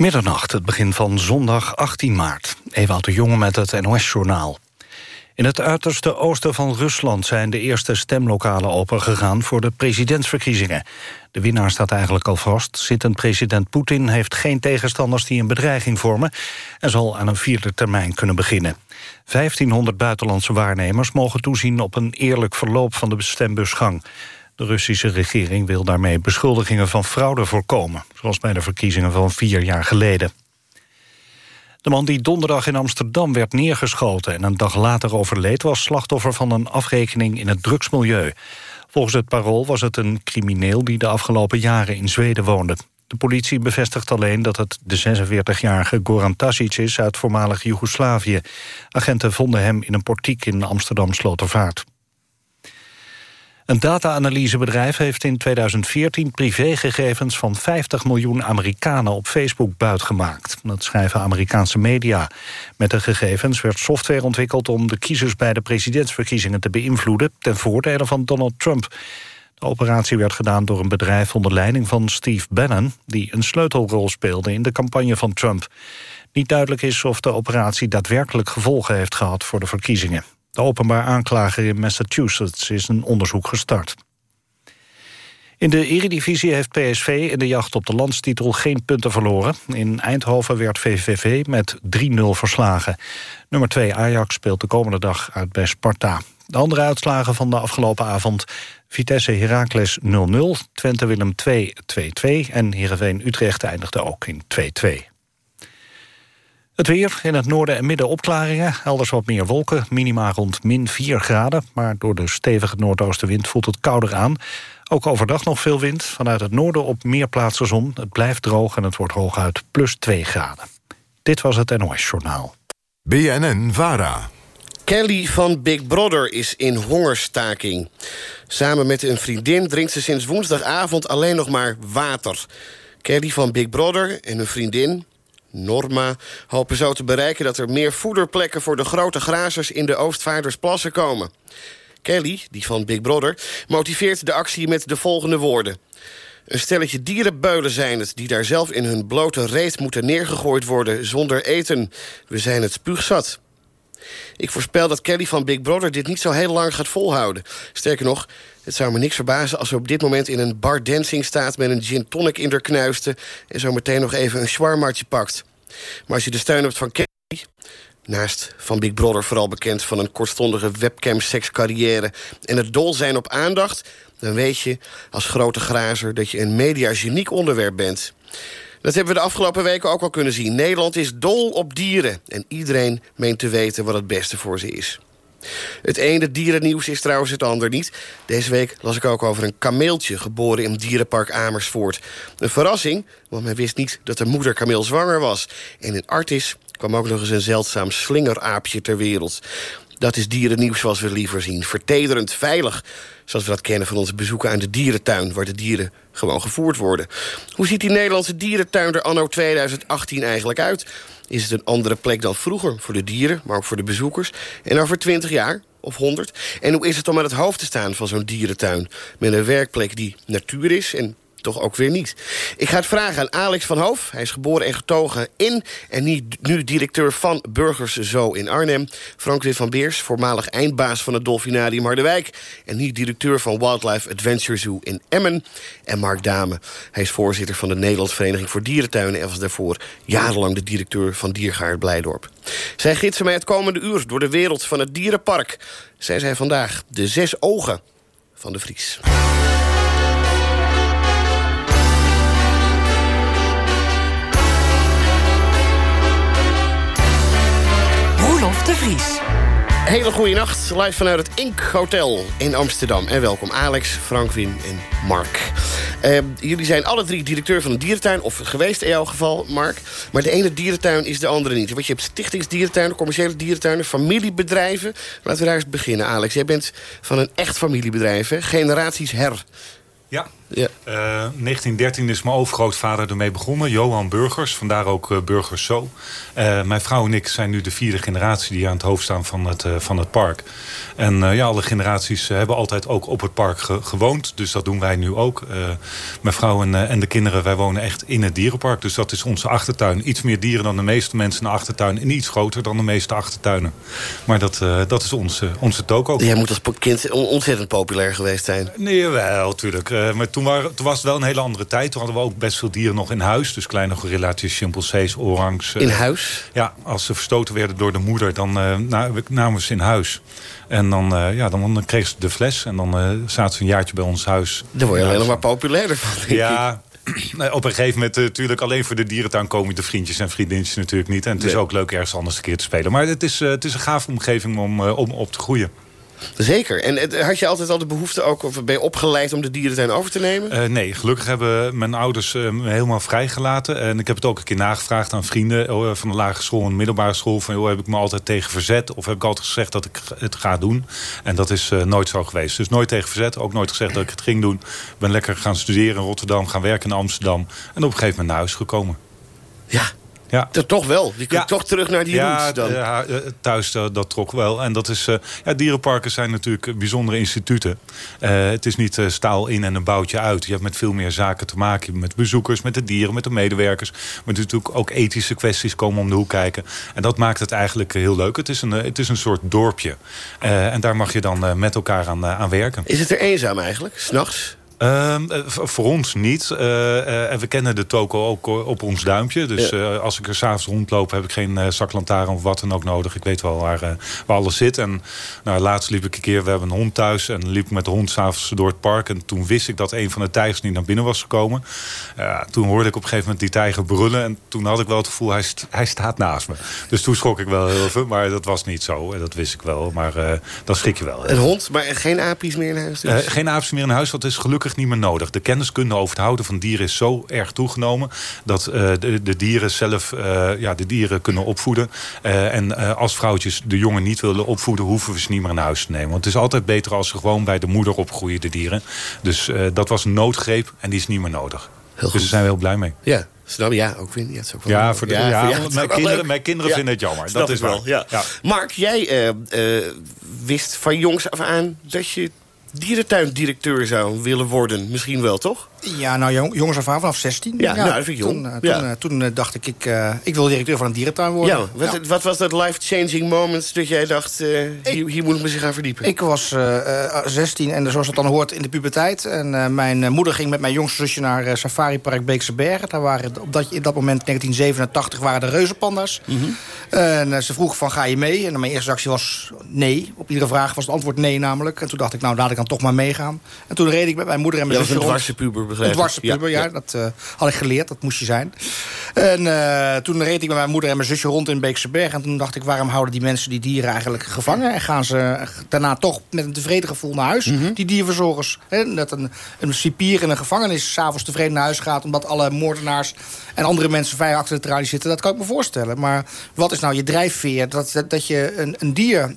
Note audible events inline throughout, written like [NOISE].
Middernacht, het begin van zondag 18 maart. Ewout de Jonge met het NOS-journaal. In het uiterste oosten van Rusland zijn de eerste stemlokalen opengegaan voor de presidentsverkiezingen. De winnaar staat eigenlijk al vast. Zittend president Poetin heeft geen tegenstanders die een bedreiging vormen... en zal aan een vierde termijn kunnen beginnen. 1500 buitenlandse waarnemers mogen toezien op een eerlijk verloop van de stembusgang. De Russische regering wil daarmee beschuldigingen van fraude voorkomen... zoals bij de verkiezingen van vier jaar geleden. De man die donderdag in Amsterdam werd neergeschoten... en een dag later overleed, was slachtoffer van een afrekening in het drugsmilieu. Volgens het parool was het een crimineel die de afgelopen jaren in Zweden woonde. De politie bevestigt alleen dat het de 46-jarige Goran Tasic is... uit voormalig Joegoslavië. Agenten vonden hem in een portiek in Amsterdam-Slotervaart. Een data-analysebedrijf heeft in 2014 privégegevens van 50 miljoen Amerikanen op Facebook buitgemaakt. Dat schrijven Amerikaanse media. Met de gegevens werd software ontwikkeld om de kiezers bij de presidentsverkiezingen te beïnvloeden ten voordele van Donald Trump. De operatie werd gedaan door een bedrijf onder leiding van Steve Bannon... die een sleutelrol speelde in de campagne van Trump. Niet duidelijk is of de operatie daadwerkelijk gevolgen heeft gehad voor de verkiezingen. De openbaar aanklager in Massachusetts is een onderzoek gestart. In de Eredivisie heeft PSV in de jacht op de landstitel geen punten verloren. In Eindhoven werd VVV met 3-0 verslagen. Nummer 2 Ajax speelt de komende dag uit bij Sparta. De andere uitslagen van de afgelopen avond... Vitesse Heracles 0-0, Twente Willem 2 2-2... en Heerenveen Utrecht eindigde ook in 2-2. Het weer, in het noorden en midden opklaringen. Elders wat meer wolken, minima rond min 4 graden. Maar door de stevige noordoostenwind voelt het kouder aan. Ook overdag nog veel wind. Vanuit het noorden op meer plaatsen zon. Het blijft droog en het wordt hooguit plus 2 graden. Dit was het NOS Journaal. BNN-VARA. Kelly van Big Brother is in hongerstaking. Samen met een vriendin drinkt ze sinds woensdagavond alleen nog maar water. Kelly van Big Brother en een vriendin Norma hopen zo te bereiken dat er meer voederplekken... voor de grote grazers in de Oostvaardersplassen komen. Kelly, die van Big Brother, motiveert de actie met de volgende woorden. Een stelletje dierenbeulen zijn het... die daar zelf in hun blote reet moeten neergegooid worden zonder eten. We zijn het spuugzat. Ik voorspel dat Kelly van Big Brother dit niet zo heel lang gaat volhouden. Sterker nog, het zou me niks verbazen als ze op dit moment in een bar dancing staat... met een gin tonic in haar knuisten... en zo meteen nog even een shawarmaatje pakt. Maar als je de steun hebt van Kelly... naast van Big Brother vooral bekend van een kortstondige webcam-sekscarrière... en het dol zijn op aandacht... dan weet je als grote grazer dat je een mediageniek onderwerp bent... Dat hebben we de afgelopen weken ook al kunnen zien. Nederland is dol op dieren. En iedereen meent te weten wat het beste voor ze is. Het ene dierennieuws is trouwens het ander niet. Deze week las ik ook over een kameeltje geboren in dierenpark Amersfoort. Een verrassing, want men wist niet dat de moeder kameel zwanger was. En in Artis kwam ook nog eens een zeldzaam slingeraapje ter wereld. Dat is dierennieuws zoals we liever zien. Vertederend, veilig. Zoals we dat kennen van onze bezoeken aan de dierentuin... waar de dieren gewoon gevoerd worden. Hoe ziet die Nederlandse dierentuin er anno 2018 eigenlijk uit? Is het een andere plek dan vroeger voor de dieren, maar ook voor de bezoekers? En over 20 jaar, of 100? En hoe is het om aan het hoofd te staan van zo'n dierentuin? Met een werkplek die natuur is en toch ook weer niet. Ik ga het vragen aan Alex van Hoof. Hij is geboren en getogen in en nu directeur van Burgers Zo in Arnhem. Frank van Beers, voormalig eindbaas van het Dolfinarium Harderwijk... en nu directeur van Wildlife Adventure Zoo in Emmen. En Mark Dame, hij is voorzitter van de Nederlandse Vereniging voor Dierentuinen... en was daarvoor jarenlang de directeur van Diergaard Blijdorp. Zij gidsen mij het komende uur door de wereld van het dierenpark. Zij zijn vandaag de zes ogen van de Vries. De Vries. Hele goede nacht, live vanuit het Ink Hotel in Amsterdam. En welkom Alex, Frankwin en Mark. Uh, jullie zijn alle drie directeur van een dierentuin, of geweest in jouw geval, Mark. Maar de ene dierentuin is de andere niet. Want je hebt stichtingsdierentuinen, commerciële dierentuinen, familiebedrijven. Laten we daar eens beginnen, Alex. Jij bent van een echt familiebedrijf, hè? Generaties her. Ja, Ja. Eh, 1913 is mijn overgrootvader ermee begonnen. Johan Burgers, vandaar ook eh, Burgers Zo. Eh, mijn vrouw en ik zijn nu de vierde generatie die aan het hoofd staan van het, eh, van het park. En eh, ja, alle generaties eh, hebben altijd ook op het park ge- gewoond. Dus dat doen wij nu ook. Eh, mijn vrouw en, eh, en de kinderen, wij wonen echt in het dierenpark. Dus dat is onze achtertuin. Iets meer dieren dan de meeste mensen in de achtertuin. En iets groter dan de meeste achtertuinen. Maar dat, eh, dat is onze, onze toko. Jij moet als kind on- ontzettend populair geweest zijn. Nee, wel, natuurlijk. Eh, maar toen, waren, toen was het wel een hele andere tijd. Toen hadden we ook best veel dieren nog in huis. Dus kleine gorillaatjes, chimpansees, orangs. eh, In huis? Ja, als ze verstoten werden door de moeder, dan eh, na- namen we ze in huis. En dan, eh, ja, dan, kregen ze de fles en dan zaten ze een jaartje bij ons huis. Daar word je maar populairder van, denk ik. Ja, [CLEARS THROAT] nee, op een gegeven moment natuurlijk alleen voor de dierentuin komen de vriendjes en vriendinnetjes natuurlijk niet. En het is ook leuk ergens anders een keer te spelen. Maar het is, het is een gave omgeving om, om op te groeien. Zeker. En had je altijd al de behoefte ook, of ben je opgeleid om de dierentuin over te nemen? Eh, nee, gelukkig hebben mijn ouders eh, me helemaal vrijgelaten. En ik heb het ook een keer nagevraagd aan vrienden eh, van de lagere school en de middelbare school. Van, joh, heb ik me altijd tegen verzet? Of heb ik altijd gezegd dat ik het ga doen? En dat is nooit zo geweest. Dus nooit tegen verzet, ook nooit gezegd dat ik het ging doen. Ik ben lekker gaan studeren in Rotterdam, gaan werken in Amsterdam. En op een gegeven moment naar huis gekomen. Ja, Ja. dat toch wel. Je kunt toch terug naar die ja, dan. ja, eh, thuis eh, dat trok wel. En dat is, eh, ja, dierenparken zijn natuurlijk bijzondere instituten. Het is niet staal in en een boutje uit. Je hebt met veel meer zaken te maken. Met bezoekers, met de dieren, met de medewerkers. Maar natuurlijk ook ethische kwesties komen om de hoek kijken. En dat maakt het eigenlijk heel leuk. Het is een, het is een soort dorpje. En daar mag je dan met elkaar aan, aan werken. Is het er eenzaam eigenlijk, s'nachts? Ehm, eh, voor ons niet. Eh, eh, en we kennen de toko ook op ons duimpje. Dus als ik er s'avonds rondloop, heb ik geen eh zaklantaarn of wat dan ook nodig. Ik weet wel waar, waar alles zit. En nou, laatst liep ik een keer, we hebben een hond thuis... en liep ik met de hond s'avonds door het park. En toen wist ik dat een van de tijgers niet naar binnen was gekomen. Toen hoorde ik op een gegeven moment die tijger brullen. En toen had ik wel het gevoel, hij, st- hij staat naast me. Dus toen schrok ik wel heel veel. Maar dat was niet zo. En dat wist ik wel. Maar dan schrik je wel. Een hond, maar geen apies meer in huis? dus? Geen aapjes meer in huis, dat is gelukkig niet meer nodig. De kenniskunde over het houden van dieren is zo erg toegenomen... dat eh, de, de dieren zelf eh, ja, de dieren kunnen opvoeden. Eh, en als vrouwtjes de jongen niet willen opvoeden... hoeven we ze niet meer in huis te nemen. Want het is altijd beter als ze gewoon bij de moeder opgroeien, de dieren. Dus dat was een noodgreep en die is niet meer Heel nodig. Dus goed. daar zijn we heel blij mee. Ja, snap? Ja, ook weer. Ja, ook wel Ja, voor de- ja, is mijn kinderen- mijn kinderen vinden het jammer. Dat is wel, waar. Ja. Mark, jij wist van jongs af aan dat je dierentuindirecteur zou willen worden. Misschien wel, toch? Ja, nou jong, jongens af vanaf 16. Ja, nou, dat vind ik jong. Toen, eh, Ja. toen, eh, toen eh, dacht ik, ik, ik wil directeur van een dierentuin worden. Ja, wat, wat was dat life-changing moment dat jij dacht... hier, hier moet ik me zich gaan verdiepen? Ik was eh, eh, 16 en zoals het dan hoort in de puberteit. En mijn moeder ging met mijn jongste zusje naar Safari Park Beekse Bergen. Daar waren op dat, in dat moment, 1987, waren de reuzenpanda's. Mhm. En ze vroeg van, ga je mee? En mijn eerste reactie was nee. Op iedere vraag was het antwoord nee namelijk. En toen dacht ik, nou, laat ik dan toch maar meegaan. En toen reed ik met mijn moeder en Ja, mijn dat was zusje een puber, begrijp Een dwarse puber, ja. Dat eh, had ik geleerd, dat moest je zijn. En eh, toen reed ik met mijn moeder en mijn zusje rond in Beekse Berg. En toen dacht ik, waarom houden die mensen die dieren eigenlijk gevangen? En gaan ze daarna toch met een tevreden gevoel naar huis, Mhm. die dierverzorgers? Hè, dat een, een cipier in een gevangenis s'avonds tevreden naar huis gaat... omdat alle moordenaars en andere mensen vrij achter de tralies zitten. Dat kan ik me voorstellen. Maar wat is nou je drijfveer? Dat, dat, dat je een, een dier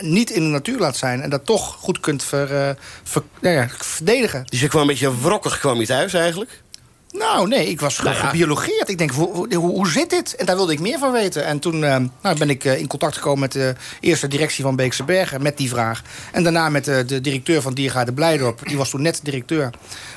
niet in de natuur laat zijn... en dat toch goed kunt ver, eh, ver- nou ja, verdedigen. Dus je kwam een beetje wrokkig kwam je thuis eigenlijk? Nou, nee, ik was Nou ja. gebiologeerd. Ik denk, hoe, hoe, hoe zit dit? En daar wilde ik meer van weten. En toen eh, nou, ben ik eh, in contact gekomen met de eerste directie van Beekse Bergen... met die vraag. En daarna met de, de directeur van Diergaarde Blijdorp. Die was toen net directeur.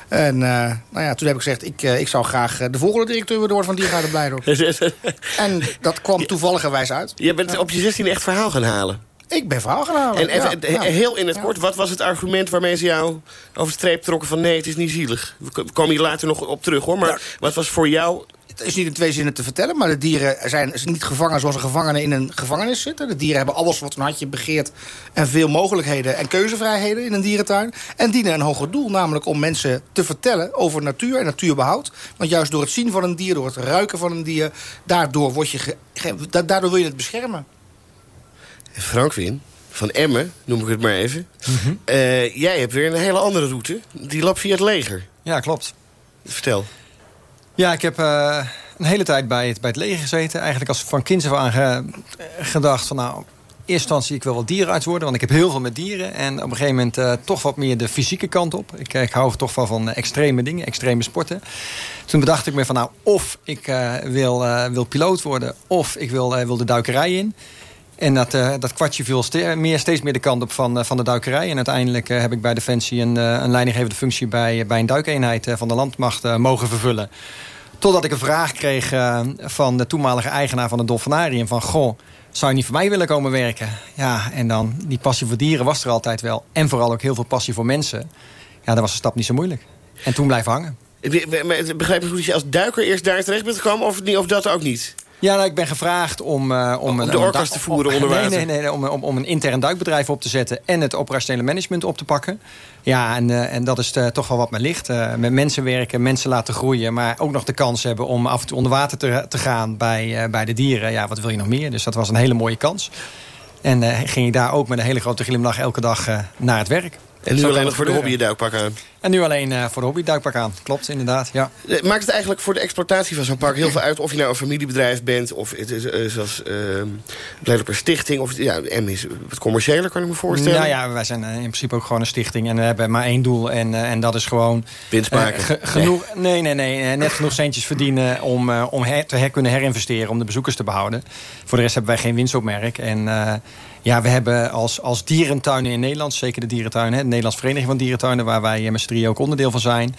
En nou ja, toen heb ik gezegd, ik, ik zou graag de volgende directeur willen worden van Diergaarde Blijdorp. [LAUGHS] en dat kwam toevalligerwijs uit. je bent op je 16 echt verhaal gaan halen. Ik ben verhaal gaan halen. En even, Ja, he- ja. heel in het Ja. kort, wat was het argument waarmee ze jou over de streep trokken van nee, het is niet zielig? We komen hier later nog op terug hoor, maar wat was voor jou... Het is niet in twee zinnen te vertellen, maar de dieren zijn niet gevangen zoals een gevangene in een gevangenis zitten. De dieren hebben alles wat een hartje begeert en veel mogelijkheden en keuzevrijheden in een dierentuin. En dienen een hoger doel, namelijk om mensen te vertellen over natuur en natuurbehoud. Want juist door het zien van een dier, door het ruiken van een dier, daardoor, word je ge- ge- da- daardoor wil je het beschermen. Frankwin, van Emmen, noem ik het maar even. Mhm. Eh, jij hebt weer een hele andere route. Die loopt via het leger. Ja, klopt. Vertel. Ja, ik heb eh, een hele tijd bij het, bij het leger gezeten. Eigenlijk als van kinds af aan ge- gedacht van nou, eerste instantie, ik wil wel dierenarts worden, want ik heb heel veel met dieren. En op een gegeven moment uh, toch wat meer de fysieke kant op. Ik, ik hou toch wel van extreme dingen, extreme sporten. Toen bedacht ik me van, nou, of ik uh, wil, uh, wil piloot worden, of ik wil, wil de duikerij in. En dat, uh, dat kwartje viel meer, steeds meer de kant op van, uh, van de duikerij. En uiteindelijk uh, heb ik bij Defensie een, een leidinggevende functie... bij, bij een duikeenheid van de landmacht mogen vervullen. Totdat ik een vraag kreeg van de toenmalige eigenaar van het Dolfinarium... van, goh, zou je niet voor mij willen komen werken? Ja, en dan, die passie voor dieren was er altijd wel. En vooral ook heel veel passie voor mensen. Ja, dan was de stap niet zo moeilijk. En toen blijven hangen. Begrijp goed dat je als duiker eerst daar terecht bent gekomen... of, of dat ook niet? Ja, nou, ik ben gevraagd om... Uh, om, om de orka's te voeren onder water? Nee, nee, nee om, om, om, een intern duikbedrijf op te zetten... en het operationele management op te pakken. Ja, en, uh, en dat is uh, toch wel wat me ligt. met mensen werken, mensen laten groeien... maar ook nog de kans hebben om af en toe onder water te, te gaan bij, bij de dieren. Ja, wat wil je nog meer? Dus dat was een hele mooie kans. En ging ik daar ook met een hele grote glimlach elke dag naar het werk. En nu alleen nog voor de hobby duikpak aan? En nu alleen uh, voor de hobby duikpak aan. Klopt, inderdaad. Ja. Eh, maakt het eigenlijk voor de exploitatie van zo'n park heel veel uit... of je nou een familiebedrijf bent of het is, uh, zoals uh, per stichting... of ja, M is wat commerciëler, kan ik me voorstellen? Nou ja, wij zijn in principe ook gewoon een stichting... en we hebben maar één doel en, en dat is gewoon... Winst maken? genoeg, nee, nee, nee. net genoeg centjes verdienen om, om her, te her kunnen herinvesteren... om de bezoekers te behouden. Voor de rest hebben wij geen winstopmerk. En ja, we hebben als, als dierentuinen in Nederland, zeker de dierentuinen... de Nederlands Vereniging van Dierentuinen... waar wij met z'n drieën ook onderdeel van zijn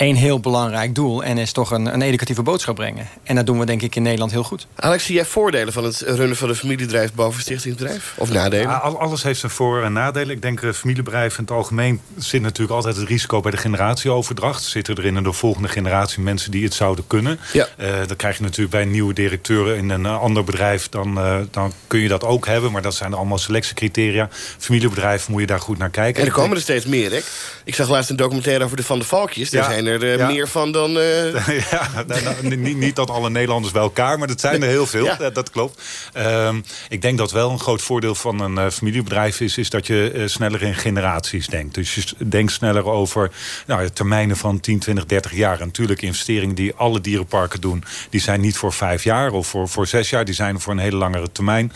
één heel belangrijk doel. En is toch een, een educatieve boodschap brengen. En dat doen we denk ik in Nederland heel goed. Alex, zie jij voordelen van het runnen van een familiebedrijf boven stichtingsbedrijf? Of nadelen? Ja, alles heeft zijn voor- en nadelen. Ik denk, uh, familiebedrijven in het algemeen zit natuurlijk altijd het risico bij de generatieoverdracht. Zitten er in de volgende generatie mensen die het zouden kunnen. Ja. Uh, dan krijg je natuurlijk bij een nieuwe directeur in een uh, ander bedrijf. Dan, dan kun je dat ook hebben. Maar dat zijn allemaal selectiecriteria. Familiebedrijf moet je daar goed naar kijken. En er komen er steeds meer, hè? Ik zag laatst een documentaire over de Van de Valkjes. Daar zijn er uh, meer van dan... Uh... [LAUGHS] ja, nou, nou, niet, niet, dat alle Nederlanders bij elkaar, maar dat zijn er heel veel. Ja. Dat, klopt. Um, ik denk dat wel een groot voordeel van een uh, familiebedrijf is... is dat je sneller in generaties denkt. Dus je denkt sneller over nou, termijnen van 10, 20, 30 jaar. En natuurlijk investeringen die alle dierenparken doen... die zijn niet voor vijf jaar of voor, voor zes jaar. Die zijn voor een hele langere termijn.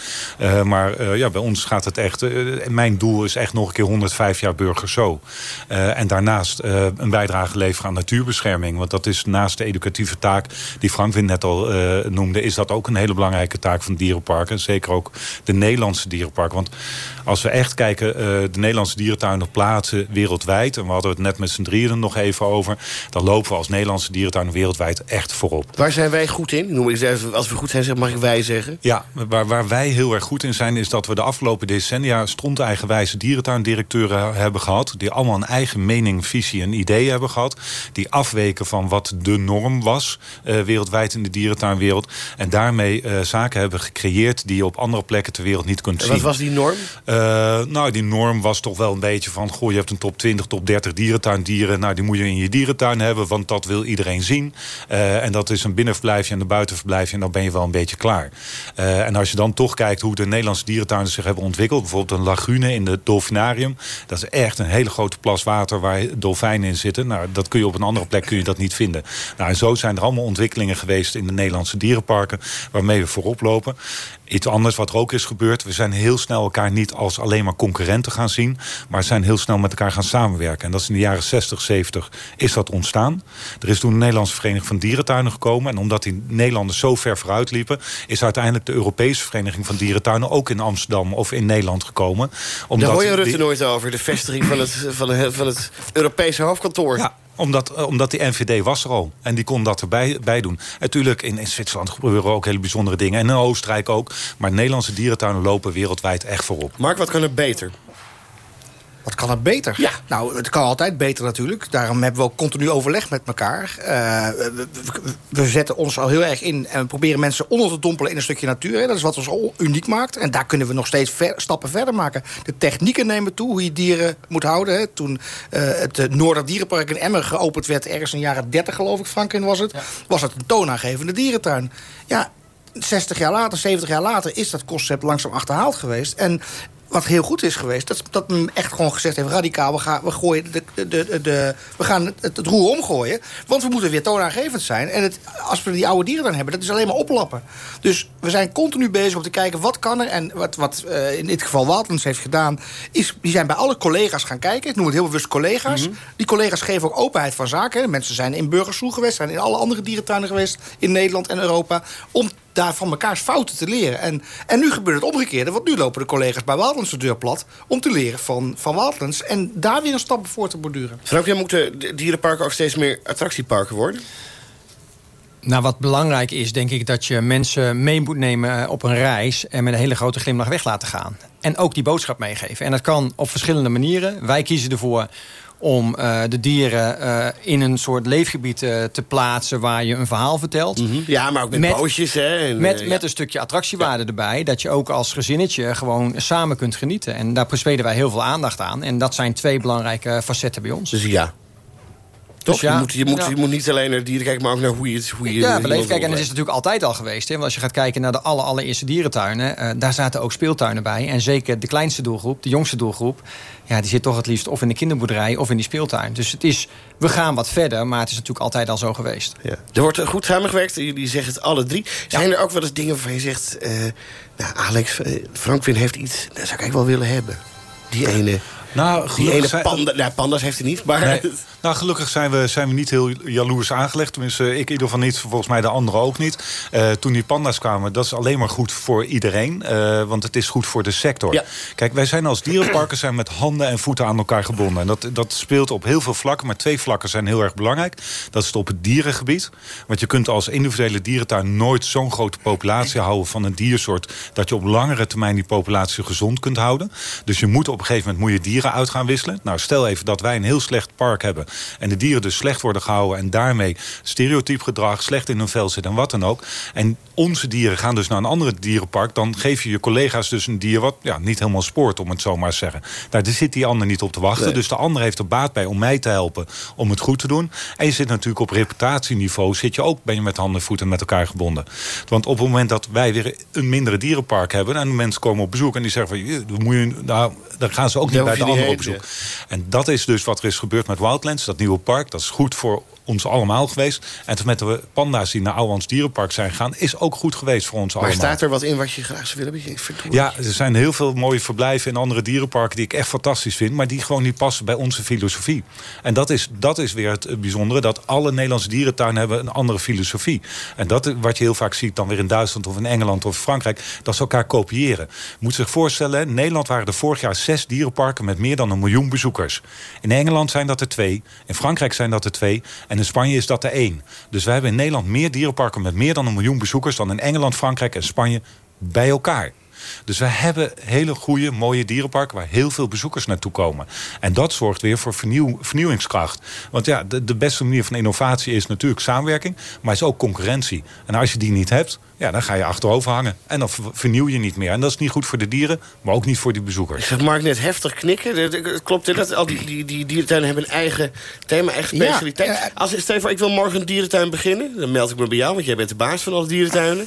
maar ja, bij ons gaat het echt... mijn doel is echt nog een keer 105 jaar burger zo. en daarnaast een bijdrage leveren aan natuurbescherming natuurbescherming. Want dat is naast de educatieve taak die Frank net al uh, noemde... is dat ook een hele belangrijke taak van dierenparken. Zeker ook de Nederlandse dierenparken. Want als we echt kijken, uh, de Nederlandse dierentuinen plaatsen wereldwijd... en we hadden het net met z'n drieën er nog even over... dan lopen we als Nederlandse dierentuinen wereldwijd echt voorop. Waar zijn wij goed in? Noem ik als we goed zijn, mag ik wij zeggen? Ja, waar, waar wij heel erg goed in zijn... is dat we de afgelopen decennia stond-eigenwijze dierentuindirecteuren hebben gehad... die allemaal een eigen mening, visie en idee hebben gehad... die afweken van wat de norm was uh, wereldwijd in de dierentuinwereld. En daarmee uh, zaken hebben gecreëerd die je op andere plekken ter wereld niet kunt en zien. Wat was die norm? Uh, nou, die norm was toch wel een beetje van... goh, je hebt een top 20, top 30 dierentuindieren. Nou, die moet je in je dierentuin hebben, want dat wil iedereen zien. en dat is een binnenverblijfje en een buitenverblijfje... en dan ben je wel een beetje klaar. en als je dan toch kijkt hoe de Nederlandse dierentuinen zich hebben ontwikkeld... bijvoorbeeld een lagune in het dolfinarium... dat is echt een hele grote plas water waar dolfijnen in zitten. Nou, dat kun je op een andere plek kun je dat niet vinden. Nou, en zo zijn er allemaal ontwikkelingen geweest in de Nederlandse dierenparken... waarmee we voorop lopen. Iets anders wat er ook is gebeurd. We zijn heel snel elkaar niet als alleen maar concurrenten gaan zien... maar zijn heel snel met elkaar gaan samenwerken. En dat is in de jaren 60, 70 is dat ontstaan. Er is toen de Nederlandse Vereniging van Dierentuinen gekomen... en omdat die Nederlanders zo ver vooruit liepen... is uiteindelijk de Europese Vereniging van Dierentuinen... ook in Amsterdam of in Nederland gekomen. Omdat Daar hoor je Rutte die... nooit over, de vestiging van het, van het, van het Europese hoofdkantoor. Ja, omdat, eh, omdat die NVD was er al. En die kon dat erbij bij doen. Natuurlijk, in, in Zwitserland gebeuren ook hele bijzondere dingen. En in Oostenrijk ook. Maar Nederlandse dierentuinen lopen wereldwijd echt voorop. Mark, wat kan er beter? Wat kan het beter? Ja. Nou, het kan altijd beter natuurlijk. Daarom hebben we ook continu overleg met elkaar. Uh, we, we, zetten ons al heel erg in en we proberen mensen onder te dompelen in een stukje natuur. Hè. Dat is wat ons uniek maakt. En daar kunnen we nog steeds ver, stappen verder maken. De technieken nemen toe, hoe je dieren moet houden. Hè. Toen uh, het Noorderdierenpark in Emmer geopend werd, ergens in de jaren 30 geloof ik, Franklin was het, ja. was het een toonaangevende dierentuin. Ja, 60 jaar later, 70 jaar later is dat concept langzaam achterhaald geweest. En wat heel goed is geweest, dat, dat men echt gewoon gezegd heeft... radicaal, we gaan, we gooien de, de, de, we gaan het, het, roer omgooien. Want we moeten weer toonaangevend zijn. En het, als we die oude dieren dan hebben, dat is alleen maar oplappen. Dus we zijn continu bezig om te kijken wat kan er. En wat, wat uh, in dit geval Waltens heeft gedaan... is die zijn bij alle collega's gaan kijken. Ik noem het heel bewust collega's. Mm -hmm. Die collega's geven ook openheid van zaken. Mensen zijn in Burgersoe geweest, zijn in alle andere dierentuinen geweest... in Nederland en Europa, om daar van mekaars fouten te leren. En, en nu gebeurt het omgekeerde, want nu lopen de collega's bij Wildlands de deur plat... om te leren van, van Wildlands en daar weer een stap voor te borduren. Frank, moeten dierenparken ook steeds meer attractieparken worden? Nou, wat belangrijk is, denk ik, dat je mensen mee moet nemen op een reis... en met een hele grote glimlach weg laten gaan. En ook die boodschap meegeven. En dat kan op verschillende manieren. Wij kiezen ervoor om uh, de dieren uh, in een soort leefgebied uh, te plaatsen... waar je een verhaal vertelt. Mm -hmm. Ja, maar ook met, met bootjes. Hè, en, met, ja. met een stukje attractiewaarde ja. erbij. Dat je ook als gezinnetje gewoon samen kunt genieten. En daar besteden wij heel veel aandacht aan. En dat zijn twee belangrijke facetten bij ons. Dus ja, toch? Dus ja, je, moet, je, moet, ja. je moet niet alleen naar dieren kijken, maar ook naar hoe je het hoe je Ja, beleefd kijken. En dat is natuurlijk altijd al geweest. Hè? Want als je gaat kijken naar de alle, allereerste dierentuinen... Uh, daar zaten ook speeltuinen bij. En zeker de kleinste doelgroep, de jongste doelgroep... Ja, die zit toch het liefst of in de kinderboerderij of in die speeltuin. Dus het is, we gaan wat verder, maar het is natuurlijk altijd al zo geweest. Ja. Er wordt goed samengewerkt, jullie zeggen het alle drie. Zijn er ook wel eens dingen waarvan je zegt... Uh, nou, Alex, uh, Frankwin heeft iets, dat zou ik eigenlijk wel willen hebben. Die ene... Nou, die ene panda, nou, pandas heeft hij niet, maar... Nee. [LAUGHS] Nou, gelukkig zijn we, zijn we niet heel jaloers aangelegd. Tenminste, ik in ieder geval niet, volgens mij de anderen ook niet. Uh, toen die panda's kwamen, dat is alleen maar goed voor iedereen. Uh, want het is goed voor de sector. Ja. Kijk, wij zijn als dierenparken zijn met handen en voeten aan elkaar gebonden. En dat, dat speelt op heel veel vlakken, maar twee vlakken zijn heel erg belangrijk. Dat is het op het dierengebied. Want je kunt als individuele dierentuin nooit zo'n grote populatie houden van een diersoort... dat je op langere termijn die populatie gezond kunt houden. Dus je moet op een gegeven moment moet je dieren uit gaan wisselen. Nou, stel even dat wij een heel slecht park hebben en de dieren dus slecht worden gehouden... en daarmee stereotyp gedrag, slecht in hun vel zitten en wat dan ook... en onze dieren gaan dus naar een andere dierenpark... dan geef je je collega's dus een dier wat ja, niet helemaal spoort, om het zo maar te zeggen. Nou, daar zit die ander niet op te wachten. Nee. Dus de ander heeft er baat bij om mij te helpen om het goed te doen. En je zit natuurlijk op reputatieniveau... zit je ook, ben je met handen en voeten met elkaar gebonden. Want op het moment dat wij weer een mindere dierenpark hebben... en mensen komen op bezoek en die zeggen van... moet je, nou, dan gaan ze ook niet bij de ander op bezoek. En dat is dus wat er is gebeurd met Wildlands, dat nieuwe park. Dat is goed voor ons allemaal geweest. En toen met de panda's die naar Ouwans Dierenpark zijn gegaan... is ook goed geweest voor ons maar allemaal. Maar staat er wat in wat je graag zou willen? Ja, er zijn heel veel mooie verblijven in andere dierenparken... die ik echt fantastisch vind, maar die gewoon niet passen bij onze filosofie. En dat is, dat is weer het bijzondere... dat alle Nederlandse dierentuinen hebben een andere filosofie. En dat wat je heel vaak ziet dan weer in Duitsland of in Engeland of Frankrijk... dat ze elkaar kopiëren. Je moet zich voorstellen, in Nederland waren er vorig jaar zes dierenparken... met meer dan een miljoen bezoekers. In Engeland zijn dat er twee, in Frankrijk zijn dat er twee... En in Spanje is dat er één. Dus wij hebben in Nederland meer dierenparken met meer dan een miljoen bezoekers... dan in Engeland, Frankrijk en Spanje bij elkaar. Dus we hebben hele goede, mooie dierenparken... waar heel veel bezoekers naartoe komen. En dat zorgt weer voor vernieuw, vernieuwingskracht. Want ja, de, de beste manier van innovatie is natuurlijk samenwerking... maar is ook concurrentie. En als je die niet hebt, ja, dan ga je achterover hangen. En dan vernieuw je niet meer. En dat is niet goed voor de dieren, maar ook niet voor die bezoekers. Ik zag Mark net heftig knikken. Klopt dit? Dat al die, die, die dierentuinen hebben een eigen thema, eigen specialiteit. Ja, Als, stel voor, ik wil morgen een dierentuin beginnen. Dan meld ik me bij jou, want jij bent de baas van alle dierentuinen.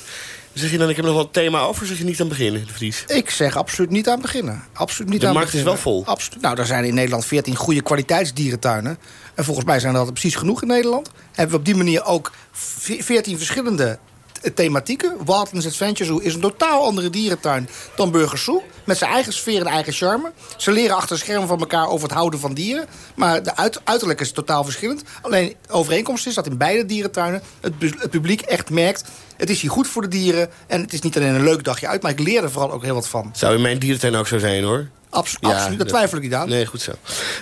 Zeg je dan, ik heb nog wel een thema over, zeg je niet aan beginnen, de Vries? Ik zeg absoluut niet aan beginnen. Absoluut niet de aan markt beginnen. is wel vol. Absoluut. Nou, er zijn in Nederland 14 goede kwaliteitsdierentuinen. En volgens mij zijn dat precies genoeg in Nederland. Hebben we op die manier ook 14 verschillende thematieken. Wildlands Adventure Zoo is een totaal andere dierentuin dan Burgers Zoo. Met zijn eigen sfeer en eigen charme. Ze leren achter schermen van elkaar over het houden van dieren. Maar de uit, uiterlijk is totaal verschillend. Alleen de overeenkomst is dat in beide dierentuinen het, het publiek echt merkt... het is hier goed voor de dieren en het is niet alleen een leuk dagje uit... maar ik leer er vooral ook heel wat van. Zou in mijn dierentuin ook zo zijn, hoor. Abs ja, absoluut, daar twijfel ik niet aan. Nee, goed zo.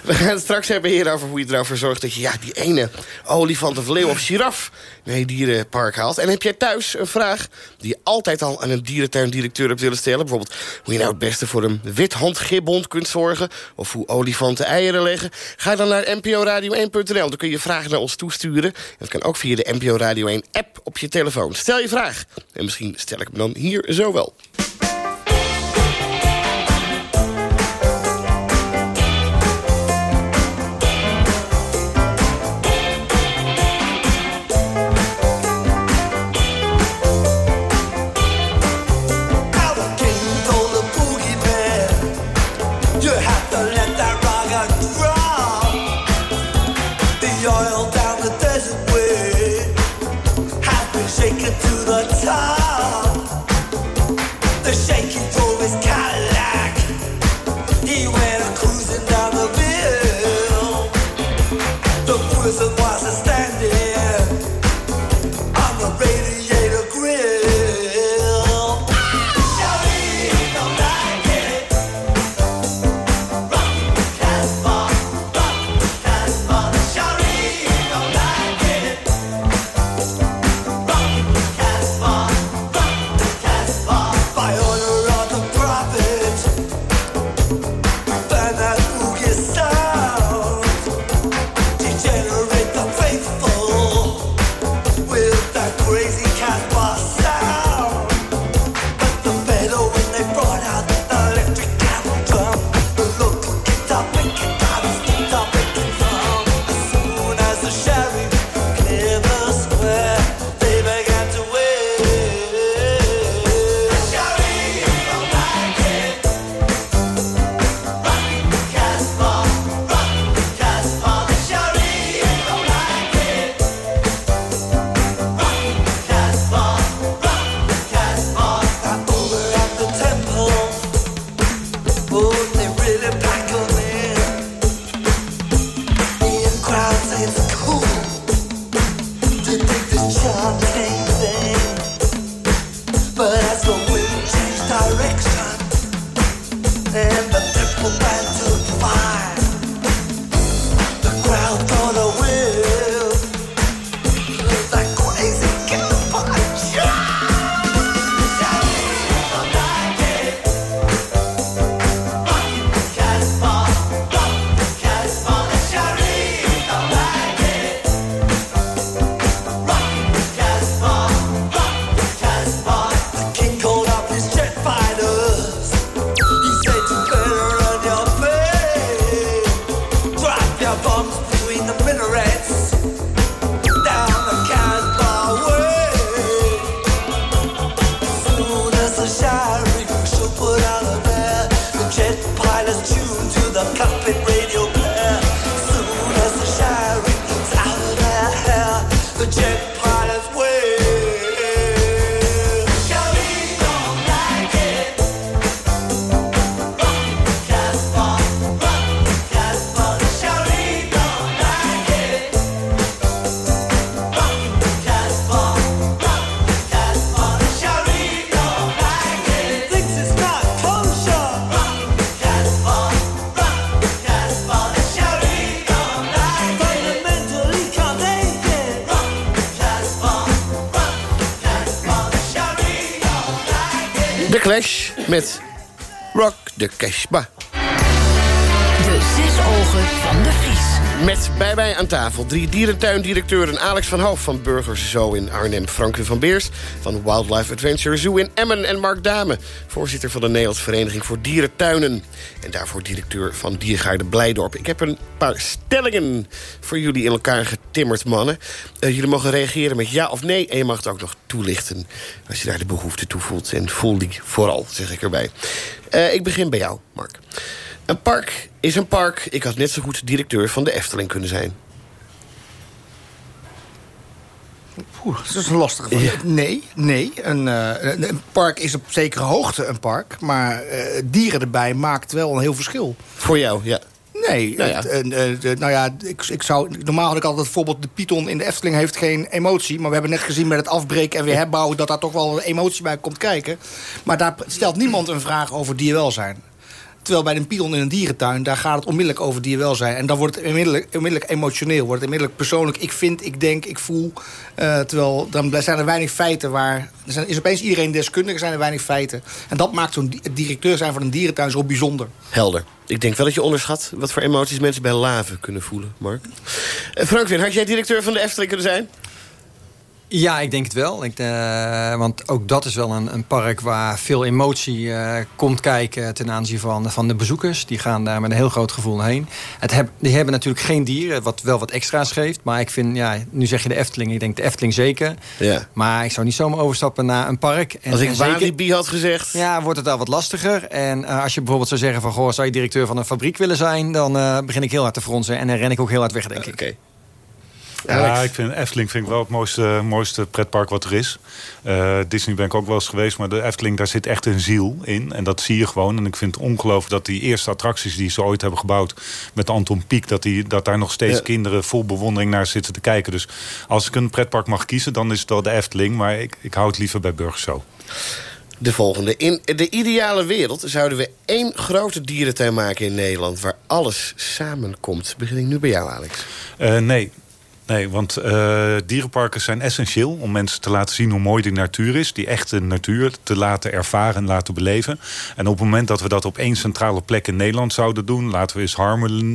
We gaan het straks hebben hier over hoe je erover zorgt... dat je ja, die ene olifant of leeuw of giraf naar je dierenpark haalt. En heb jij thuis een vraag die je altijd al aan een dierentuindirecteur hebt willen stellen? Bijvoorbeeld hoe je nou het beste voor een withandgibbond kunt zorgen... of hoe olifanten eieren leggen. Ga dan naar nporadio1.nl. Dan kun je je vragen naar ons toesturen. Dat kan ook via de NPO Radio 1-app op je telefoon. Stel je vraag. En misschien stel ik hem dan hier zo wel. De Clash met Rock de Casbah. De zes ogen van de Vries. Met bij mij aan tafel drie dierentuindirecteuren... Alex van Hoof van Burgers Zoo in Arnhem... Franklin van Beers van Wildlife Adventure Zoo in Emmen... en Mark Dame, voorzitter van de Nederlandse Vereniging voor Dierentuinen... en daarvoor directeur van Diergaarde Blijdorp. Ik heb een paar stellingen voor jullie in elkaar getimmerd, mannen. Eh, jullie mogen reageren met ja of nee... en je mag het ook nog toelichten als je daar de behoefte toe voelt. En voel die vooral, zeg ik erbij. Eh, ik begin bij jou, Mark. Een park is een park. Ik had net zo goed directeur van de Efteling kunnen zijn. Oeh, dat is een lastige vraag. Nee, nee. Een, eh, een- park is op zekere hoogte een park. Maar eh, dieren erbij maakt wel een heel verschil. Voor jou, ja. Nee, Nou ja. het- eh, nou ja, ik, ik zou, normaal had ik altijd het voorbeeld... de python in de Efteling heeft geen emotie. Maar we hebben net gezien met het afbreken en weer herbouwen... dat daar toch wel een emotie bij komt kijken. Maar daar stelt niemand een vraag over dierwelzijn. Terwijl bij een python in een dierentuin, daar gaat het onmiddellijk over dierwelzijn. En dan wordt het onmiddellijk, onmiddellijk emotioneel, wordt het onmiddellijk persoonlijk. Ik vind, ik denk, ik voel. Eh, terwijl dan zijn er weinig feiten waar... Er is opeens iedereen deskundige, zijn er weinig feiten. En dat maakt zo'n directeur zijn van een dierentuin zo bijzonder. Helder. Ik denk wel dat je onderschat wat voor emoties mensen bij laven kunnen voelen, Mark. Eh, Franklin, had jij directeur van de Efteling kunnen zijn? Ja, ik denk het wel. Ik, eh, want ook dat is wel een, een park waar veel emotie eh, komt kijken ten aanzien van, van de bezoekers. Die gaan daar met een heel groot gevoel heen. Het heb, die hebben natuurlijk geen dieren, wat wel wat extra's geeft. Maar ik vind, ja, nu zeg je de Efteling. Ik denk de Efteling zeker. Ja. Maar ik zou niet zomaar overstappen naar een park. En, Als ik en zeker- had gezegd... ja, wordt het al wat lastiger. En eh, als je bijvoorbeeld zou zeggen van... Goh, zou je directeur van een fabriek willen zijn... dan begin ik heel hard te fronsen en dan ren ik ook heel hard weg, denk ik. Ja, ik vind Efteling vind ik wel het mooiste, mooiste pretpark wat er is. Eh, Disney ben ik ook wel eens geweest, maar de Efteling, daar zit echt een ziel in. En dat zie je gewoon. En ik vind het ongelooflijk dat die eerste attracties die ze ooit hebben gebouwd... met Anton Pieck, dat, die, dat daar nog steeds Ja. kinderen vol bewondering naar zitten te kijken. Dus als ik een pretpark mag kiezen, dan is het wel de Efteling. Maar ik, ik hou het liever bij Burgerso. De volgende. In de ideale wereld zouden we één grote dierentuin maken in Nederland... waar alles samenkomt. Begin ik nu bij jou, Alex. Eh, nee. Nee, want eh, dierenparken zijn essentieel om mensen te laten zien hoe mooi de natuur is. Die echte natuur te laten ervaren en laten beleven. En op het moment dat we dat op één centrale plek in Nederland zouden doen... laten we eens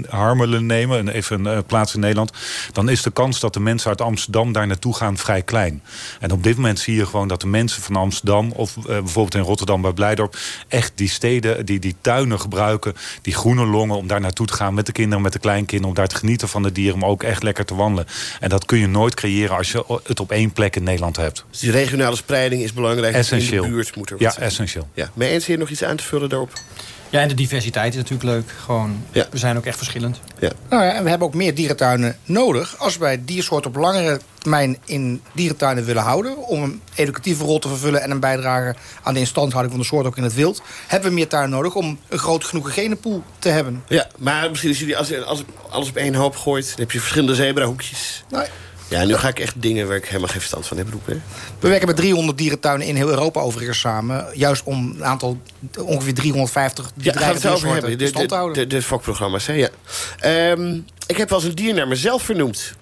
Harmelen, nemen, en even een eh, plaats in Nederland... dan is de kans dat de mensen uit Amsterdam daar naartoe gaan vrij klein. En op dit moment zie je gewoon dat de mensen van Amsterdam... of eh, bijvoorbeeld in Rotterdam bij Blijdorp... echt die steden, die, die tuinen gebruiken, die groene longen... om daar naartoe te gaan met de kinderen, met de kleinkinderen... om daar te genieten van de dieren, maar ook echt lekker te wandelen. En dat kun je nooit creëren als je het op één plek in Nederland hebt. Dus die regionale spreiding is belangrijk. Essentieel. In de buurt moet er Ja, zijn. essentieel. Ja. Mee eens hier nog iets aan te vullen daarop? Ja, en de diversiteit is natuurlijk leuk. Gewoon, Ja. We zijn ook echt verschillend. Ja. Nou ja, en we hebben ook meer dierentuinen nodig... als wij diersoorten op langere termijn in dierentuinen willen houden... om een educatieve rol te vervullen en een bijdrage aan de instandhouding van de soort ook in het wild... hebben we meer tuinen nodig om een groot genoeg genenpool te hebben. Ja, maar misschien als je die, als, je- als alles op één hoop gooit... dan heb je verschillende zebrahoekjes. Nou, Ja, nu ga ik echt dingen waar ik helemaal geen verstand van heb roepen. we werken met 300 dierentuinen in heel Europa overigens samen. Juist om een aantal, ongeveer 350 Ja, gaan we het over hebben. De, de, houden. de, de fokprogramma's, hè, ja. Ehm, ik heb wel eens een dier naar mezelf vernoemd.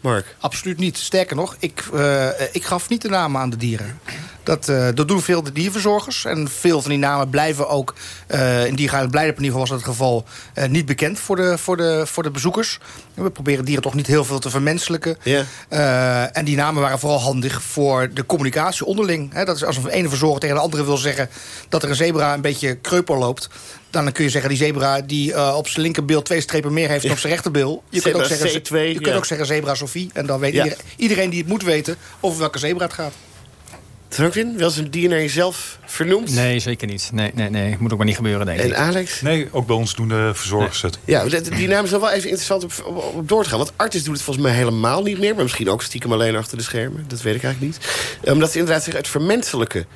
Mark. Absoluut niet. Sterker nog, ik, eh, ik gaf niet de namen aan de dieren. Dat, eh, dat doen veel de dierverzorgers. En veel van die namen blijven ook... eh in ieder geval was dat het geval... eh, niet bekend voor de, voor, de, voor de bezoekers. We proberen dieren toch niet heel veel te vermenselijken. Ja. En die namen waren vooral handig voor de communicatie onderling. Dat is als een ene verzorger tegen de andere wil zeggen... dat er een zebra een beetje kreupel loopt... dan kun je zeggen die zebra die op zijn linkerbil twee strepen meer heeft dan op zijn rechterbil. Je kunt, ook zeggen, C2, je kunt ook zeggen zebra Sophie. En dan weet Ja. iedereen, iedereen die het moet weten over welke zebra het gaat. Franklin, wel eens een dier naar jezelf vernoemd? Nee, zeker niet. Nee, nee, nee. Moet ook maar niet gebeuren, denk ik. En Alex? Nee, ook bij ons doen de verzorgers het. Ja, die naam is wel wel even interessant op, op, op door te gaan. Want Artis doet het volgens mij helemaal niet meer. Maar misschien ook stiekem alleen achter de schermen. Dat weet ik eigenlijk niet. Omdat ze inderdaad zeggen, het vermenselijke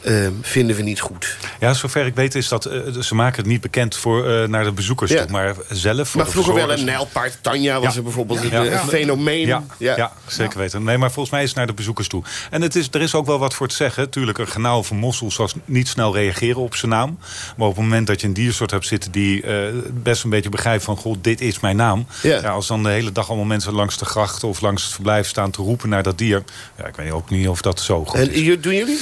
eh, vinden we niet goed. Ja, zover ik weet is dat eh, ze maken het niet bekend voor, eh, naar de bezoekers Ja. toe. Maar zelf voor Maar vroeger wel een nijlpaard. Tanja was Ja. er bijvoorbeeld Ja. een een fenomeen. Ja, ja. zeker weten. Nee, maar volgens mij is het naar de bezoekers toe. En het is, er is ook wel wat voor te zeggen. Tuurlijk, een genaal van mossel zal niet snel reageren op zijn naam. Maar op het moment dat je een diersoort hebt zitten... die eh, best een beetje begrijpt van... goh, dit is mijn naam. Ja. Als dan de hele dag allemaal mensen langs de gracht... of langs het verblijf staan te roepen naar dat dier... ja, ik weet ook niet of dat zo goed is. En doen jullie?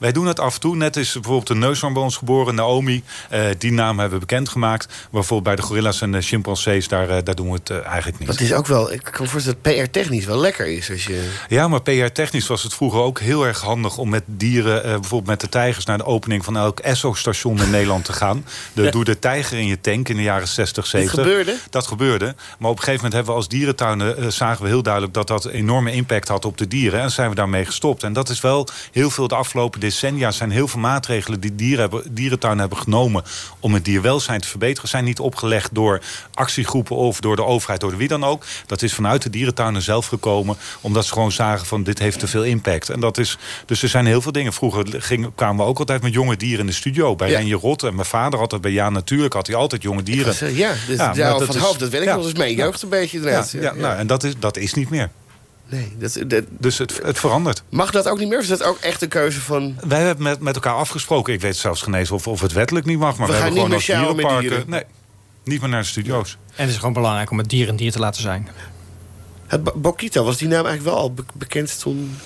Wij doen het af en toe. Net is bijvoorbeeld een neushoorn bij ons geboren, Naomi. Uh, die naam hebben we bekendgemaakt. Maar bijvoorbeeld bij de gorilla's en de chimpansees, daar, uh, daar doen we het uh, eigenlijk niet. Dat is ook wel, ik kan me voorstellen dat PR-technisch wel lekker is. Als je... Ja, maar PR-technisch was het vroeger ook heel erg handig... om met dieren, bijvoorbeeld met de tijgers... naar de opening van elk ESSO-station in Nederland te gaan. [LAUGHS] De, Ja. Doe de tijger in je tank in de jaren 60, 70. Dat gebeurde? Dat gebeurde. Maar op een gegeven moment hebben we als dierentuinen... Zagen we heel duidelijk dat dat enorme impact had op de dieren. En zijn we daarmee gestopt. En dat is wel heel veel de afgelopen decennia... zijn heel veel maatregelen die dieren hebben, dierentuinen hebben genomen... om het dierwelzijn te verbeteren. Zijn niet opgelegd door actiegroepen of door de overheid, door de wie dan ook. Dat is vanuit de dierentuinen zelf gekomen. Omdat ze gewoon zagen van dit heeft te veel impact. En dat is, dus er zijn heel veel dingen. Vroeger ging, kwamen we ook altijd met jonge dieren in de studio. Bij Ja. Renje Rot. En mijn vader had dat bij Ja Natuurlijk. Had hij altijd jonge dieren. Ja, dus, Ja, ja, maar van dat het is- hoofd, dat weet ik. Dat is mijn jeugd een beetje Ja, inderdaad. ja, Nou, en dat is, dat is niet meer. Nee, dat, dat, Dus het, het verandert. mag dat ook niet meer? Of is dat ook echt een keuze van... Wij hebben met, met elkaar afgesproken. Ik weet zelfs geen eens of, of het wettelijk niet mag. Maar We we, gaan hebben niet gewoon meer als sjouwen met dierenparken... dieren. Nee, niet meer naar de studio's. En het is gewoon belangrijk om het dier een dier te laten zijn. Het Bo- Bokito, was die naam eigenlijk wel al be- bekend toen?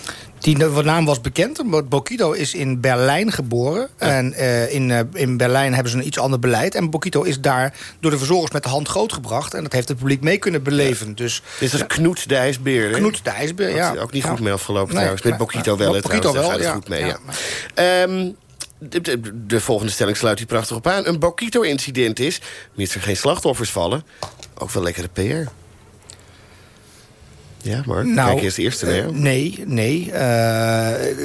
Die na- naam was bekend. Bokito is in Berlijn geboren. En eh, in, eh, in Berlijn hebben ze een iets ander beleid. En Bokito is daar door de verzorgers met de hand grootgebracht. En dat heeft het publiek mee kunnen beleven. Dus Dit is Knoet de IJsbeer, hè? Knoet de ijsbeer, Dat ja. is ook niet Ja. goed mee afgelopen Nee, trouwens. Met Bokito wel, Bokito wel, Daar gaat het ja. goed mee, ja. Ehm, de, de, de volgende stelling sluit hier prachtig op aan. Een Bokito-incident is, mits er geen slachtoffers vallen... ook wel lekkere PR. Ja, maar Nou, kijk eerst de eerste eh, nee, nee. eh,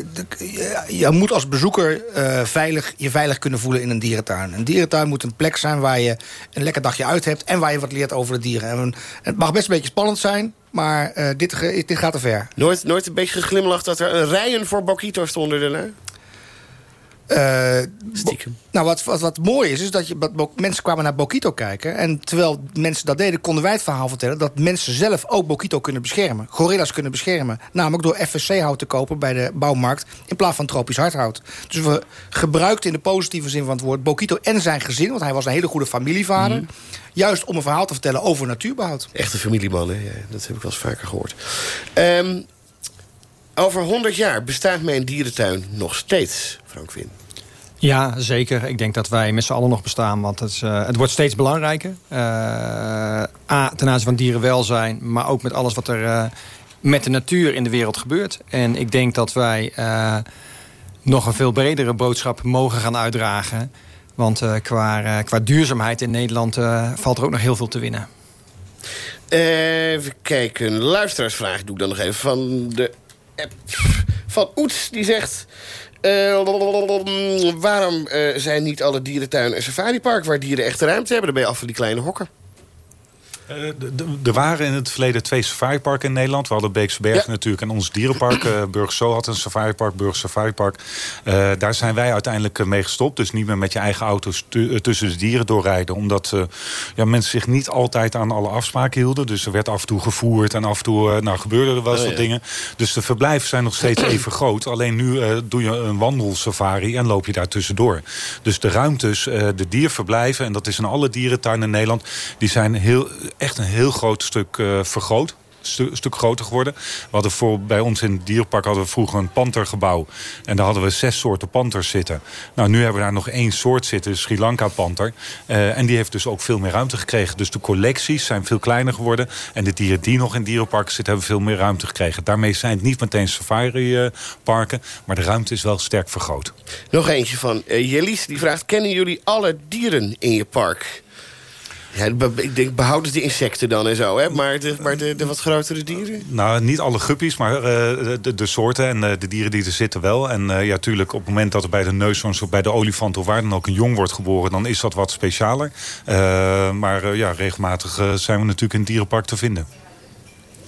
je- moet als bezoeker eh, veilig, je veilig kunnen voelen in een dierentuin. Een dierentuin moet een plek zijn waar je een lekker dagje uit hebt... en waar je wat leert over de dieren. En het mag best een beetje spannend zijn... Maar dit, dit gaat te ver. Nooit, nooit een beetje geglimlacht dat er een rijen voor Bokito stonden daarna? Eh, Stiekem. Nou, wat, wat, wat mooi is, is dat je, dat Bo- mensen kwamen naar Bokito kijken. En terwijl mensen dat deden, konden wij het verhaal vertellen... dat mensen zelf ook Bokito kunnen beschermen. Gorilla's kunnen beschermen. Namelijk door FSC-hout te kopen bij de bouwmarkt... in plaats van tropisch hardhout. Dus we gebruikten in de positieve zin van het woord... Bokito en zijn gezin, want hij was een hele goede familievader... juist om een verhaal te vertellen over natuurbehoud. Echte familieman, hè? Ja, dat heb ik wel eens vaker gehoord. Ehm, over 100 jaar bestaat mijn dierentuin nog steeds, Frank Win. Ja, zeker. Ik denk dat wij met z'n allen nog bestaan. Want het, is, eh, het wordt steeds belangrijker. Eh, A, ten aanzien van dierenwelzijn. Maar ook met alles wat er eh, met de natuur in de wereld gebeurt. En ik denk dat wij nog een veel bredere boodschap mogen gaan uitdragen. Want qua, qua duurzaamheid in Nederland valt er ook nog heel veel te winnen. Even kijken. Luisteraarsvraag doe ik dan nog even van de van Oets. Die zegt... eh, waarom eh, zijn niet alle dierentuinen een safaripark... waar dieren echt ruimte hebben? Dan ben je af van die kleine hokken. Eh, Er waren in het verleden twee safariparken in Nederland. We hadden Beekse Bergen Ja. natuurlijk en ons dierenpark. Uh, Burg Zo had een safaripark, Burg Safaripark. Eh, daar zijn wij uiteindelijk eh, mee gestopt. Dus niet meer met je eigen auto's tu- eh, tussen de dieren doorrijden. Omdat eh, ja, mensen zich niet altijd aan alle afspraken hielden. Dus er werd af en toe gevoerd en af en toe eh, nou, gebeurden er wel eens Oh, wat ja. dingen. Dus de verblijven zijn nog steeds [CLEARS THROAT] even groot. Alleen nu eh, doe je een wandelsafari en loop je daar tussendoor. Dus de ruimtes, eh, de dierverblijven... en dat is in alle dierentuinen in Nederland... die zijn heel, echt een heel groot stuk eh, vergroot. Stu- stuk groter geworden. We hadden voor, bij ons in het dierpark hadden we vroeger een pantergebouw. En daar hadden we zes soorten panters zitten. Nou, nu hebben we daar nog één soort zitten, de Sri Lanka panter. Eh, en die heeft dus ook veel meer ruimte gekregen. Dus de collecties zijn veel kleiner geworden. En de dieren die nog in dierenparken zitten, hebben veel meer ruimte gekregen. Daarmee zijn het niet meteen safari-parken. maar de ruimte is wel sterk vergroot. Nog eentje van eh Jellies. Die vraagt... kennen jullie alle dieren in je park? Ja, ik denk, behouden de insecten dan en zo, hè? Maar de, maar de, wat grotere dieren? Nou, niet alle guppies, maar eh, de, soorten en eh, de dieren die er zitten wel. En eh, ja, tuurlijk, op het moment dat er bij de neushoorns of bij de olifant of waar dan ook een jong wordt geboren, dan is dat wat specialer. Eh, maar eh, ja, regelmatig eh, zijn we natuurlijk in het dierenpark te vinden.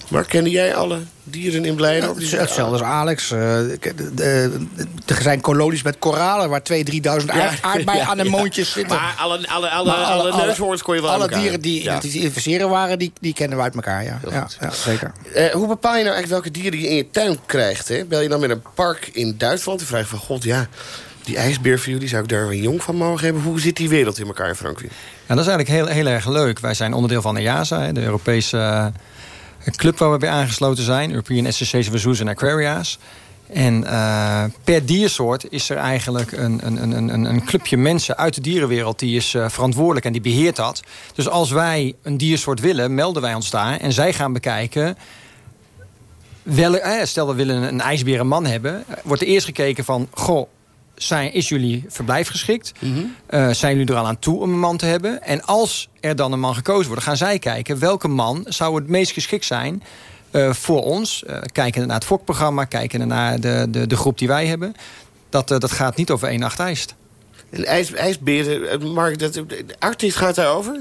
Maar kende jij alle dieren in Blijdorp? Hetzelfde als Alex. Eh, de- de- de- Er zijn kolonies met koralen waar 2.000, 3.000 aard, [LAUGHS] aardbeien aan de moontjes zitten. Maar alle, alle, alle, Maar alle, neushoorns kon je wel Alle dieren die Ja. te identificeren waren, die, die kennen we uit elkaar. Ja, ja, ja zeker. Eh, hoe bepaal je nou eigenlijk welke dieren je in je tuin krijgt? Hè? Bel je dan met een park in Duitsland en vraag je van... God, ja, die ijsbeer voor jullie, zou ik daar een jong van mogen hebben? Hoe zit die wereld in elkaar, Frankrijk? Ja, dat is eigenlijk heel, heel erg leuk. Wij zijn onderdeel van EASA, hè, de Europese eh, club waar we bij aangesloten zijn. European Association for Zoos and Aquaria's. En eh, per diersoort is er eigenlijk een, een, een, een, een clubje mensen uit de dierenwereld... die is eh, verantwoordelijk en die beheert dat. Dus als wij een diersoort willen, melden wij ons daar. En zij gaan bekijken... Wel, eh, stel we willen een ijsbeer een man hebben... wordt er eerst gekeken van... Goh, zijn, is jullie verblijf geschikt? Eh, zijn jullie er al aan toe om een man te hebben? En als er dan een man gekozen wordt, gaan zij kijken... welke man zou het meest geschikt zijn eh, voor ons. Uh, kijken naar het fokprogramma, kijken naar de, de, de groep die wij hebben. Dat, dat gaat niet over één nacht ijst. En ijs, ijsberen, Mark, dat, Artis gaat daarover?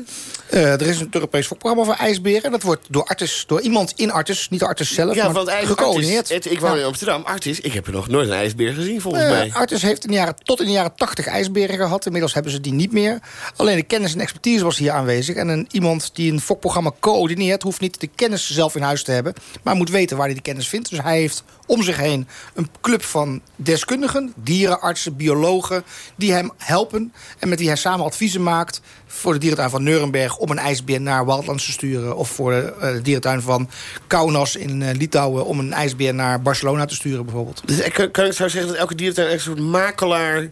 Uh, er is een Europees fokprogramma voor ijsberen. Dat wordt door, Artis, door iemand in Artis, niet de Artis zelf, ja, maar want gecoördineerd. Artis, ik woon ja. in Amsterdam. Artis, ik heb er nog nooit een ijsbeer gezien, volgens uh, mij. Artis heeft in de jaren, tot in de jaren 80 ijsberen gehad. Inmiddels hebben ze die niet meer. Alleen de kennis en expertise was hier aanwezig. En een, iemand die een fokprogramma coördineert... hoeft niet de kennis zelf in huis te hebben... maar moet weten waar hij die kennis vindt. Dus hij heeft om zich heen een club van deskundigen... dierenartsen, biologen, die hem helpen... en met wie hij samen adviezen maakt voor de dierentuin van Nuremberg... om een ijsbeer naar Wildlands te sturen. Of voor de, de dierentuin van Kaunas in uh, Litouwen... om een ijsbeer naar Barcelona te sturen bijvoorbeeld. Dus kan, kan ik zo zeggen dat elke dierentuin een soort makelaar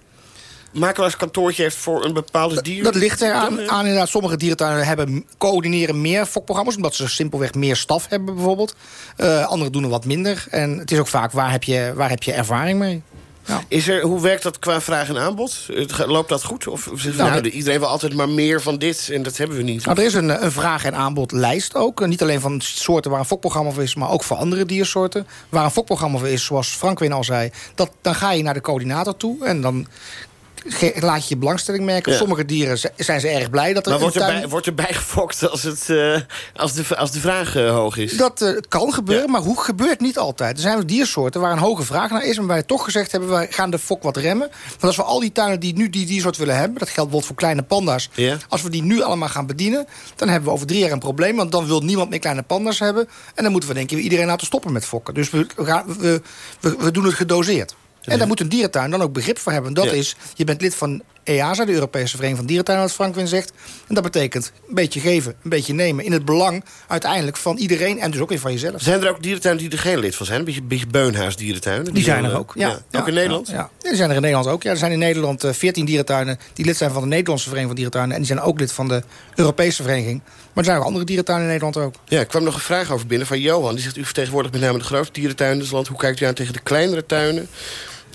makelaarskantoortje heeft voor een bepaalde dier? Dat ligt er aan, aan inderdaad. Sommige dierentuinen hebben, coördineren meer fokprogramma's... omdat ze simpelweg meer staf hebben bijvoorbeeld. Uh, andere doen er wat minder. En het is ook vaak, waar heb je, waar heb je ervaring mee? Ja. Is er, hoe werkt dat qua vraag en aanbod? Loopt dat goed? Of nou, nou, iedereen wil altijd maar meer van dit en dat hebben we niet? Nou, er is een, een vraag- en aanbodlijst ook. Niet alleen van soorten waar een fokprogramma voor is... maar ook voor andere diersoorten. Waar een fokprogramma voor is, zoals Frankwin al zei... Dat, dan ga je naar de coördinator toe en dan laat je je belangstelling merken. Ja. Sommige dieren zijn ze erg blij dat er Maar een wordt tuin- erbij, wordt erbij gefokt als, het, eh, als, de, als de vraag eh, hoog is? Dat eh, kan gebeuren, Ja. maar hoe gebeurt niet altijd. Er zijn diersoorten waar een hoge vraag naar is... maar wij toch gezegd hebben, wij gaan de fok wat remmen. Want als we al die tuinen die nu die diersoort willen hebben... dat geldt bijvoorbeeld voor kleine panda's... Ja. als we die nu allemaal gaan bedienen... dan hebben we over drie jaar een probleem... want dan wil niemand meer kleine panda's hebben... en dan moeten we denk ik iedereen laten stoppen met fokken. Dus we, we, gaan, we, we, we doen het gedoseerd. En daar moet een dierentuin dan ook begrip voor hebben. Dat Ja. is, je bent lid van EASA, de Europese Vereniging van Dierentuinen... wat Frankwin zegt. En dat betekent een beetje geven, een beetje nemen... in het belang uiteindelijk van iedereen en dus ook weer van jezelf. Zijn er ook dierentuinen die er geen lid van zijn? Een beetje, beetje beunhuisdierentuinen? Die zijn er eh, ook. Ja. Ook in Nederland? Ja, ja. die zijn er in Nederland ook. Ja, er zijn in Nederland eh, 14 dierentuinen die lid zijn van de Nederlandse Vereniging van Dierentuinen. En die zijn ook lid van de Europese Vereniging. Maar er zijn ook andere dierentuinen in Nederland ook. Ja, er kwam nog een vraag over binnen van Johan. Die zegt, u vertegenwoordigt met name de grote dierentuinen in het land. Hoe kijkt u aan tegen de kleinere tuinen?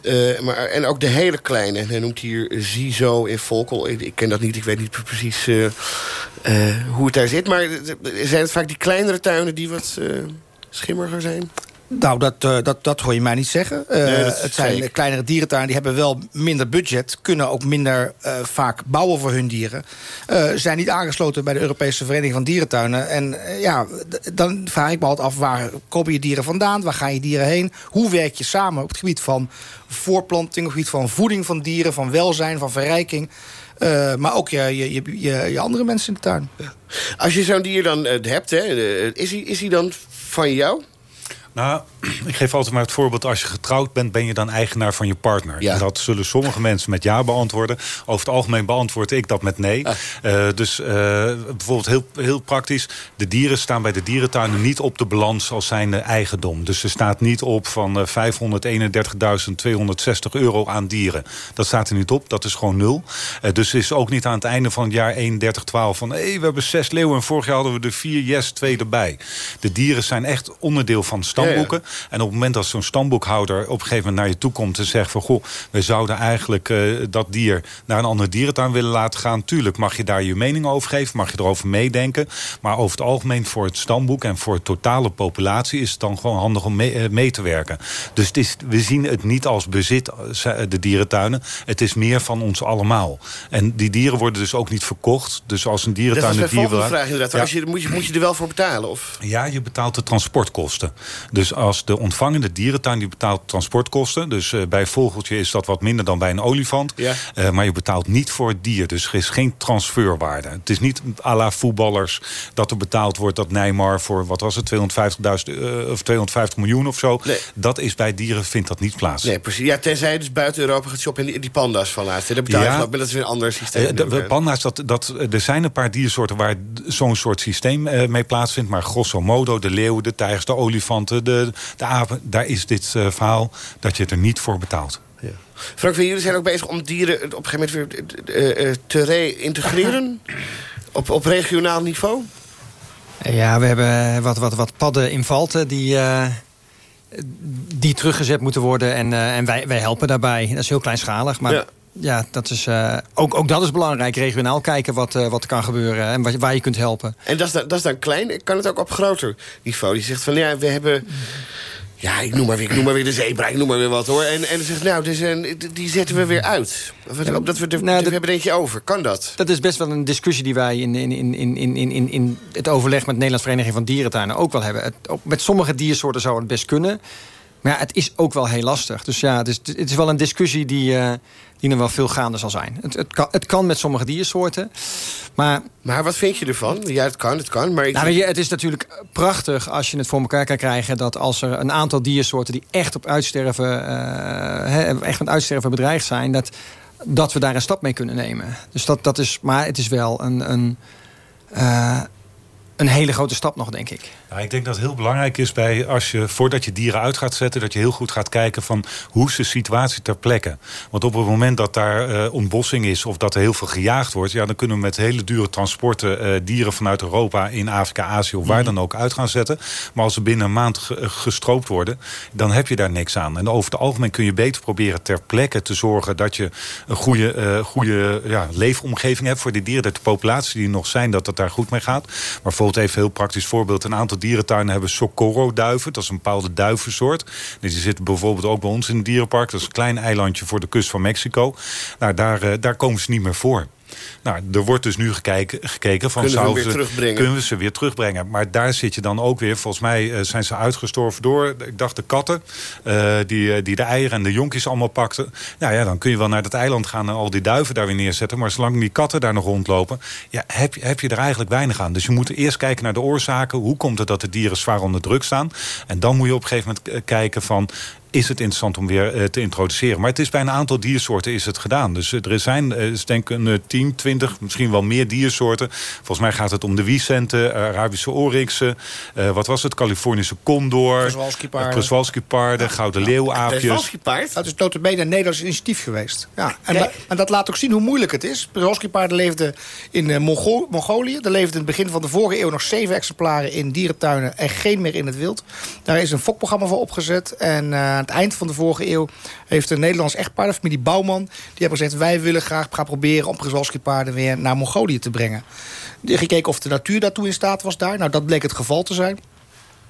Eh, maar, en ook de hele kleine. Hij noemt hier Zizo in Volkel. Ik, ken dat niet, ik weet niet precies eh, eh, hoe het daar zit. Maar zijn het vaak die kleinere tuinen die wat schimmiger zijn? Nou, dat, eh, dat, dat hoor je mij niet zeggen. Eh, Nee, het zijn kleinere dierentuinen, die hebben wel minder budget... kunnen ook minder eh, vaak bouwen voor hun dieren. Zijn niet aangesloten bij de Europese Vereniging van Dierentuinen. En ja, dan vraag ik me altijd af... waar komen je dieren vandaan? Waar gaan je dieren heen? Hoe werk je samen op het gebied van voorplanting... op het gebied van voeding van dieren, van welzijn, van verrijking... Maar ook je, je, je, andere mensen in de tuin. Als je zo'n dier dan hebt, hè, is, hij, is hij dan van jou? Nou, [CLEARS THROAT] ik geef altijd maar het voorbeeld... als je getrouwd bent, ben je dan eigenaar van je partner. Ja. En dat zullen sommige mensen met ja beantwoorden. Over het algemeen beantwoord ik dat met nee. Eh, dus eh, bijvoorbeeld heel, heel praktisch... de dieren staan bij de dierentuinen niet op de balans als zijnde eigendom. Dus er staat niet op van eh, 531.260 euro aan dieren. Dat staat er niet op, dat is gewoon nul. Eh, dus is ook niet aan het einde van het jaar 3112 van... hé, we hebben zes leeuwen en vorig jaar hadden we er vier yes, twee erbij. De dieren zijn echt onderdeel van stamboeken. En op het moment dat zo'n stamboekhouder op een gegeven moment naar je toe komt... en zegt van, goh, we zouden eigenlijk eh, dat dier naar een andere dierentuin willen laten gaan. Tuurlijk mag je daar je mening over geven, mag je erover meedenken. Maar over het algemeen voor het stamboek en voor de totale populatie... is het dan gewoon handig om mee, eh, mee te werken. Dus het is, we zien het niet als bezit, eh, de dierentuinen. Het is meer van ons allemaal. En die dieren worden dus ook niet verkocht. Dus als een Dat dierentuin dier vraag inderdaad. Ja. Als je, moet, je, moet je er wel voor betalen? Of? Ja, je betaalt de transportkosten. Dus als de ontvangende dierentuin die betaalt transportkosten. Dus eh, bij een vogeltje is dat wat minder dan bij een olifant. Ja. Eh, maar je betaalt niet voor het dier. Dus er is geen transferwaarde. Het is niet à la voetballers dat er betaald wordt dat Neymar voor wat was het 250.000 eh, of 250 miljoen of zo. Nee. Dat is bij dieren vindt dat niet plaats. Nee, precies. Ja, tenzij je dus buiten Europa gaat shoppen en die, die panda's van laatst. Dat betaal je Ja. dat is weer een ander systeem. De, panda's, dat, dat, er zijn een paar diersoorten waar zo'n soort systeem mee plaatsvindt. Maar grosso modo, de leeuwen, de tijgers, de olifanten, de, de apen... daar is dit eh, verhaal dat je het er niet voor betaalt. Ja. Frank, jullie zijn ook bezig om dieren op een gegeven moment weer eh, eh, te reïntegreren? [LAUGHS] op, op regionaal niveau? Ja, we hebben wat, wat, wat padden in Valten die, eh, die teruggezet moeten worden. En, eh, en wij, wij helpen daarbij. Dat is heel kleinschalig. Maar Ja. Ja, dat is, eh, ook, ook dat is belangrijk. Regionaal kijken wat, eh, wat er kan gebeuren. En wat, waar je kunt helpen. En dat is, dan, dat is dan klein. Kan het ook op groter niveau? Die zegt van, ja, we hebben... Ja, ik noem maar weer, ik noem maar weer de zebra, ik noem maar weer wat hoor. En, en dan zegt, nou, dus, een, die zetten we weer uit. Het- dat we, de, Nou, we hebben er eentje over. Kan dat? Dat is best wel een discussie die wij in, in, in, in, in, in, in het overleg met de Nederlandse Vereniging van Dierentuinen ook wel hebben. Het, ook met sommige diersoorten zou het best kunnen. Maar ja, het is ook wel heel lastig. Dus ja, het is, het is wel een discussie die, eh, die nog wel veel gaande zal zijn. Het, het, kan, het kan met sommige diersoorten. Maar Maar wat vind je ervan? Ja, het kan, het kan. Maar ik, nou, weet je, het is natuurlijk prachtig als je het voor elkaar kan krijgen... dat als er een aantal diersoorten die echt op uitsterven, eh, hè, echt met uitsterven bedreigd zijn... Dat, dat we daar een stap mee kunnen nemen. Dus dat, dat is, maar het is wel een, een, eh, een hele grote stap nog, denk ik. Ik denk dat het heel belangrijk is bij als je voordat je dieren uit gaat zetten, dat je heel goed gaat kijken van hoe is de situatie ter plekke. Want op het moment dat daar eh, ontbossing is of dat er heel veel gejaagd wordt, ja, dan kunnen we met hele dure transporten eh, dieren vanuit Europa in Afrika, Azië of waar dan ook uit gaan zetten. Maar als ze binnen een maand ge- eh, gestroopt worden, dan heb je daar niks aan. En over het algemeen kun je beter proberen ter plekke te zorgen dat je een goede, goede ja, leefomgeving hebt voor die dieren. Dat de populatie die er nog zijn, dat het daar goed mee gaat. Maar bijvoorbeeld even heel praktisch voorbeeld. Een aantal dierentuinen hebben Socorro-duiven. Dat is een bepaalde duivensoort. Die zitten bijvoorbeeld ook bij ons in het dierenpark. Dat is een klein eilandje voor de kust van Mexico. Nou, daar, eh, daar komen ze niet meer voor. Nou, er wordt dus nu gekeken, gekeken van Kunnen we weer ze- terugbrengen? kunnen we ze weer terugbrengen. Maar daar zit je dan ook weer, volgens mij eh, zijn ze uitgestorven door, ik dacht de katten, eh, die, eh, die de eieren en de jonkjes allemaal pakten. Nou ja, dan kun je wel naar dat eiland gaan en al die duiven daar weer neerzetten. Maar zolang die katten daar nog rondlopen, ja, heb, je- heb je er eigenlijk weinig aan. Dus je moet eerst kijken naar de oorzaken. Hoe komt het dat de dieren zwaar onder druk staan? En dan moet je op een gegeven moment kijken van is het interessant om weer eh, te introduceren. Maar het is bij een aantal diersoorten is het gedaan. Dus eh, er zijn eh, is denk ik een eh, 10, 20, misschien wel meer diersoorten. Volgens mij gaat het om de wiesenten, eh, Arabische oryxen. eh, wat was het? Californische condor. Przewalski-paarden. eh, Przewalski-paarden, gouden leeuwaapjes. Przewalski-paard? Dat is notabene een Nederlands initiatief geweest. Ja. En, da- en dat laat ook zien hoe moeilijk het is. Przewalski-paarden leefden in eh, Mongo- Mongolië. Er leefden in het begin van de vorige eeuw nog zeven exemplaren in dierentuinen... en geen meer in het wild. Daar is een fokprogramma voor opgezet. En eh, aan het eind van de vorige eeuw heeft een Nederlands echtpaar... de familie Bouwman, die hebben gezegd... wij willen graag gaan proberen om Przewalski-paarden weer naar Mongolië te brengen. Gekeken of de natuur daartoe in staat was daar. Nou, dat bleek het geval te zijn.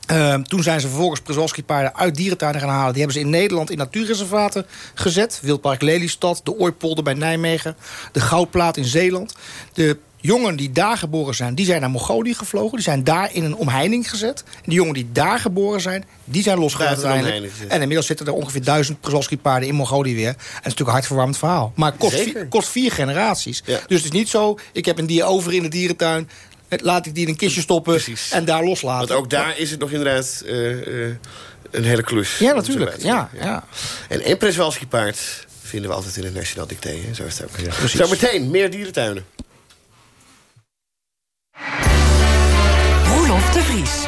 Ehm, toen zijn ze vervolgens Przewalski-paarden uit dierentuinen gaan halen. Die hebben ze in Nederland in natuurreservaten gezet. Wildpark Lelystad, de Ooipolder bij Nijmegen... de Goudplaat in Zeeland. De jongen die daar geboren zijn, die zijn naar Mongolië gevlogen. Die zijn daar in een omheining gezet. En die jongen die daar geboren zijn, die zijn losgelaten uiteindelijk. En inmiddels zitten er ongeveer duizend Przewalski-paarden in Mongolië weer. En het is natuurlijk een hartverwarmend verhaal. Maar het kost, vier, kost vier generaties. Ja. Dus het is niet zo, ik heb een dier over in de dierentuin... laat ik die in een kistje stoppen Precies. en daar loslaten. Want ook daar is het nog inderdaad eh, eh, een hele klus. Ja, natuurlijk. Ja, ja. En één Przewalski-paard vinden we altijd in het Nationaal Dicté. hè. Zo is het ook. Zometeen meer dierentuinen. Roelof de Vries.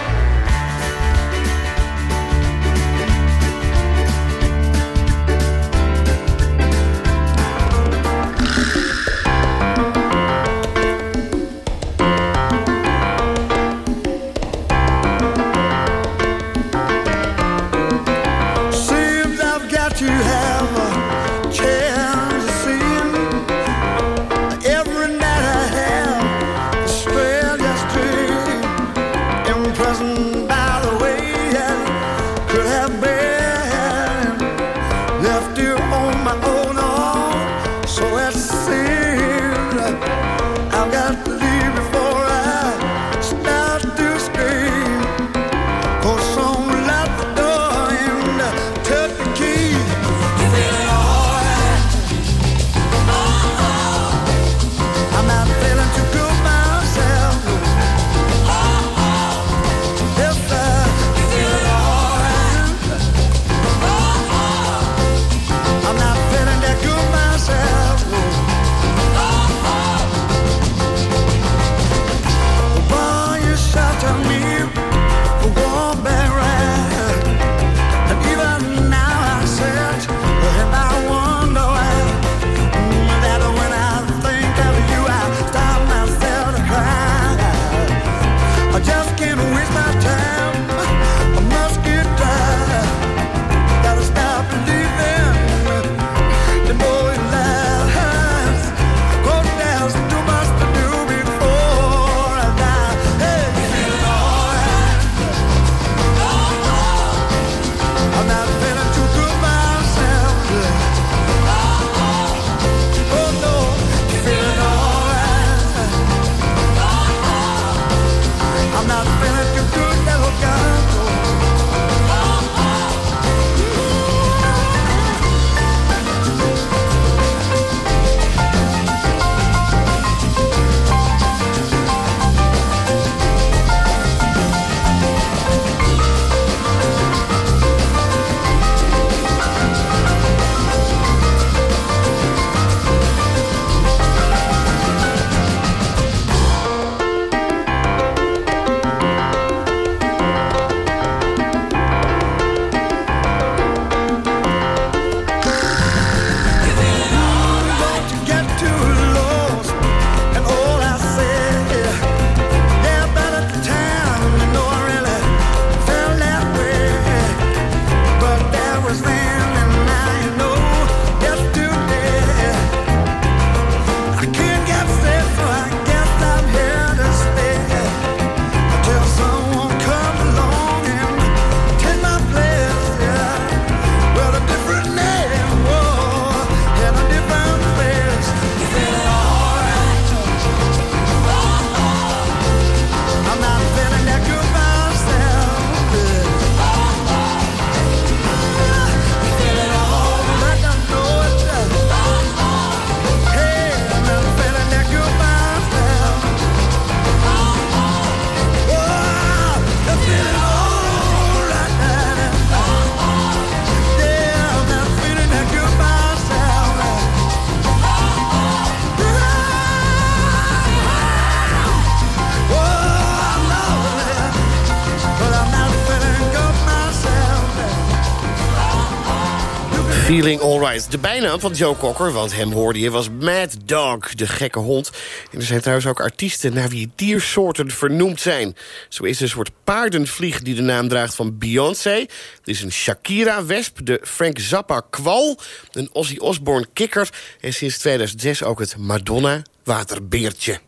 Feeling Alright. De bijnaam van Joe Cocker, want hem hoorde je, was Mad Dog, de gekke hond. En er zijn trouwens ook artiesten naar wie diersoorten vernoemd zijn. Zo is er een soort paardenvlieg die de naam draagt van Beyoncé. Er is een Shakira-wesp, de Frank Zappa-kwal... een Ozzy Osbourne kikker... en sinds 2006 ook het Madonna-waterbeertje.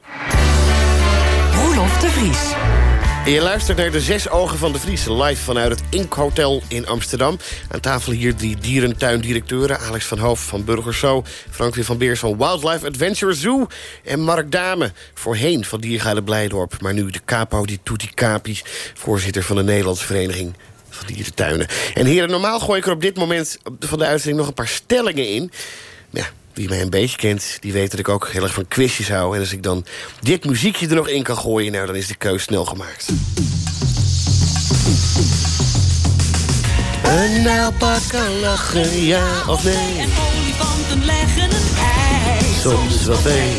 Roelof de Vries. Je luistert naar de Zes Ogen van de Vries... live vanuit het Ink Hotel in Amsterdam. Aan tafel hier drie dierentuindirecteuren... Alex van Hoof van Burgers Zo... Frank van Beers van Wildlife Adventure Zoo... en Mark Dame, voorheen van Diergaarde Blijdorp... maar nu de capo di tutti capi... voorzitter van de Nederlandse Vereniging van Dierentuinen. En heren, normaal gooi ik er op dit moment van de uitzending... nog een paar stellingen in... Ja, wie mij een beetje kent, die weet dat ik ook heel erg van quizjes hou. En als ik dan dit muziekje er nog in kan gooien... nou, dan is de keus snel gemaakt. Een naalpaard kan lachen, ja of nee. En olifanten leggen een ei. Soms wel twee.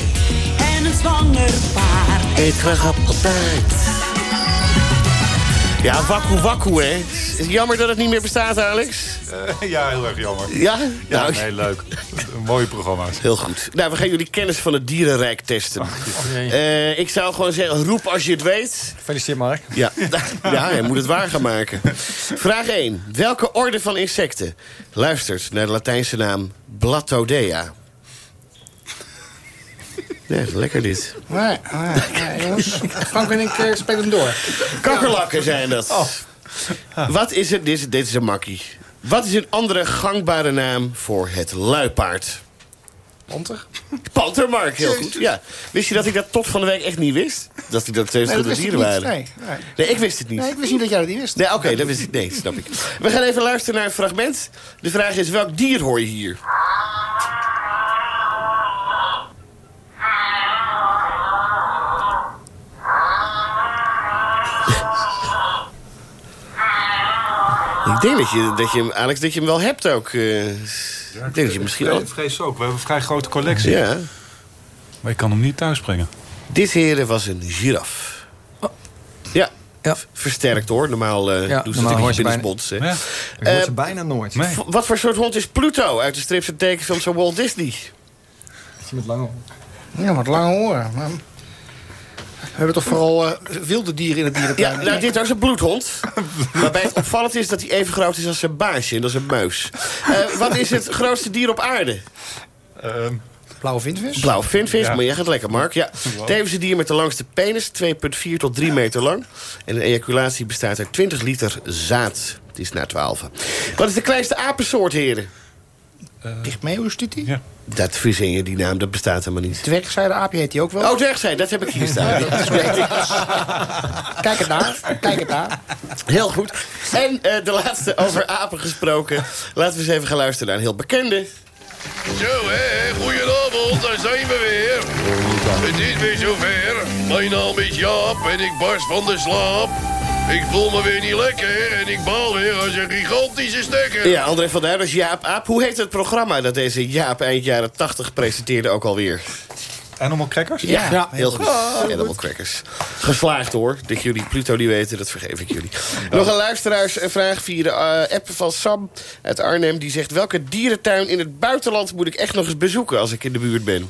En een zwanger paard. Eet graag appeltaart. Ja, wakku wakku, hè. Jammer dat het niet meer bestaat, Alex. Eh, ja, heel erg jammer. Ja? Ja, Nou, nee, leuk. Mooie programma's. Heel goed. Nou, we gaan jullie kennis van het dierenrijk testen. Eh, ik zou gewoon zeggen, roep als je het weet. Gefeliciteerd, Mark. Ja, [LAUGHS] ja hij moet het waar gaan maken. Vraag 1. Welke orde van insecten luistert naar de Latijnse naam Blattodea? Nee, lekker dit. Nee, nee, nee, jongens. Frank en ik eh, spelen hem door. Kakkerlakken zijn dat. Wat is het? Dit is, dit is een makkie. Wat is een andere gangbare naam voor het luipaard? Panter? Pantermark, heel goed. Ja. Wist je dat ik dat tot van de week echt niet wist? Dat ik dat twee verschillende dieren waren? Nee, nee. Nee, ik wist het niet. Nee, ik wist niet dat jij dat niet wist. Nee, oké, dat wist ik. Nee, snap ik. We gaan even luisteren naar een fragment. De vraag is, welk dier hoor je hier? Ik denk dat je, dat je hem, Alex, dat je hem wel hebt ook. eh. ik denk dat je misschien wel... Ik vrees ook. We hebben een vrij grote collectie. Ja. Maar ik kan hem niet thuis brengen. Dit heren was een giraf. Ja. Ja. Versterkt hoor. Normaal eh Ja, doen ze je binnen spots. Ja. Ik hoor Eh, ze bijna nooit. Nee. Wat voor soort hond is Pluto uit de strips en tekenfilms van Walt Disney? Met lange Ja, wat lange oren. Maar... We hebben toch vooral eh, wilde dieren in het Ja, dierentuin? nou, dit was een bloedhond. [LAUGHS] Waarbij het opvallend is dat hij even groot is als zijn baasje. En dat is een muis. Eh, wat is het grootste dier op aarde? Ehm, Blauwe vindvis? Blauw vinvis, Ja. maar jij gaat lekker, Mark. Ja. Tevens het dier met de langste penis, 2,4 tot 3 meter lang. En de ejaculatie bestaat uit 20 liter zaad. Het is na 12. Wat is de kleinste apensoort, heren? Pygmeus dit die? ja. Dat verzin je, die naam, dat bestaat helemaal niet. Dwergzijdeaapje heet die ook wel. Oh, dwergzijn, dat heb ik hier staan. Kijk het naar. Kijk het naar. Heel goed. En eh, de laatste over apen gesproken. Laten we eens even gaan luisteren naar een heel bekende. Zo hè, goedenavond, daar zijn we weer. Het is weer zover. Mijn naam is Jaap en ik barst van de slaap. Ik voel me weer niet lekker en ik baal weer als een gigantische stekker. Ja, André van der, dat is Jaap Aap. Hoe heet het programma dat deze Jaap eind jaren 80 presenteerde ook alweer? Animal Crackers? Ja, heel goed. Animal Crackers. Geslaagd hoor. Dat jullie Pluto niet weten, dat vergeef ik jullie. Nog een luisteraarsvraag via de eh, app van Sam uit Arnhem. Die zegt, welke dierentuin in het buitenland moet ik echt nog eens bezoeken als ik in de buurt ben?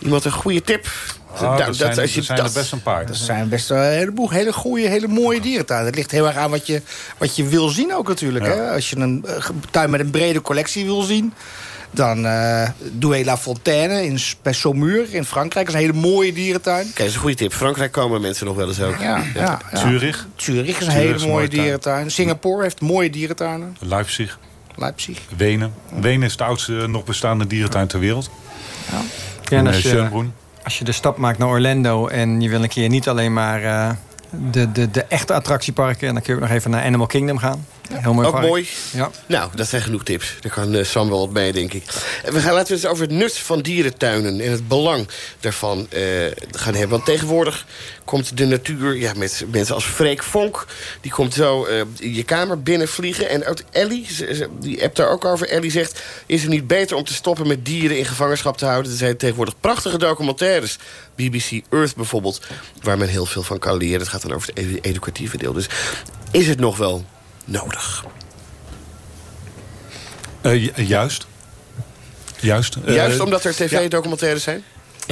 Iemand een goede tip? Oh, Nou, dat, zijn, als je er zijn dat- er best een paar. Er zijn best wel een heleboel hele goede, hele mooie dierentuinen. Het ligt heel erg aan wat je, wat je wil zien ook natuurlijk. Hè? Als je een eh, tuin met een brede collectie wil zien... dan eh Douai La Fontaine in, bij Saumur in Frankrijk. Dat is een hele mooie dierentuin. Kijk, dat is een goede tip. Frankrijk komen mensen nog wel eens ook. Ja, ja, ja. Zurich, Zurich is een Zurich hele is mooie mooie tuin. dierentuin. Singapore heeft mooie dierentuinen. Leipzig, Leipzig. Wenen. Wenen is de oudste nog bestaande dierentuin ter wereld. Ja, en als je, als je de stap maakt naar Orlando en je wil een keer niet alleen maar eh, de, de, de echte attractieparken... en dan kun je ook nog even naar Animal Kingdom gaan. Ook mooi. Ja. Nou, dat zijn genoeg tips. Daar kan eh, Sam wel wat bij, denk ik. En we gaan laten we het eens over het nut van dierentuinen... en het belang daarvan eh, gaan hebben. Want tegenwoordig komt de natuur ja, met mensen als Freek Vonk... die komt zo eh, je kamer binnenvliegen. En ook Ellie, die appt daar ook over. Ellie zegt, is het niet beter om te stoppen met dieren in gevangenschap te houden? Er zijn tegenwoordig prachtige documentaires. BBC Earth bijvoorbeeld, waar men heel veel van kan leren. Het gaat dan over het edu- educatieve deel. Dus is het nog wel nodig? Eh, ju- juist. Juist. Eh, Juist omdat er tv-documentaires zijn?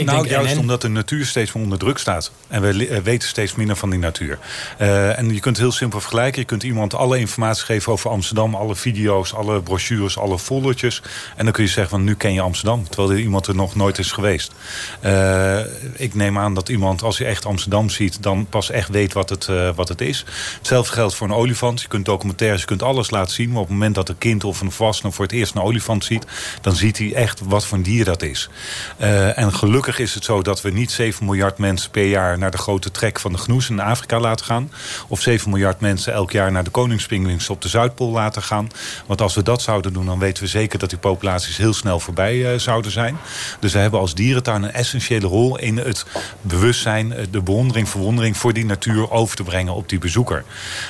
Nou, denk juist omdat de natuur steeds meer onder druk staat. En we eh, weten steeds minder van die natuur. Eh, en je kunt heel simpel vergelijken. Je kunt iemand alle informatie geven over Amsterdam. Alle video's, alle brochures, alle foldertjes. En dan kun je zeggen van nu ken je Amsterdam. Terwijl er iemand er nog nooit is geweest. Eh, ik neem aan dat iemand als hij echt Amsterdam ziet... dan pas echt weet wat het, wat het is. Hetzelfde geldt voor een olifant. Je kunt documentaires, je kunt alles laten zien. Maar op het moment dat een kind of een volwassene voor het eerst een olifant ziet... dan ziet hij echt wat voor een dier dat is. En gelukkig is het zo dat we niet 7 miljard mensen per jaar... naar de grote trek van de gnoes in Afrika laten gaan. Of 7 miljard mensen elk jaar naar de koningspinguïns op de Zuidpool laten gaan. Want als we dat zouden doen, dan weten we zeker... dat die populaties heel snel voorbij eh, zouden zijn. Dus we hebben als dierentuin een essentiële rol... in het bewustzijn, eh, de bewondering, verwondering... voor die natuur over te brengen op die bezoeker.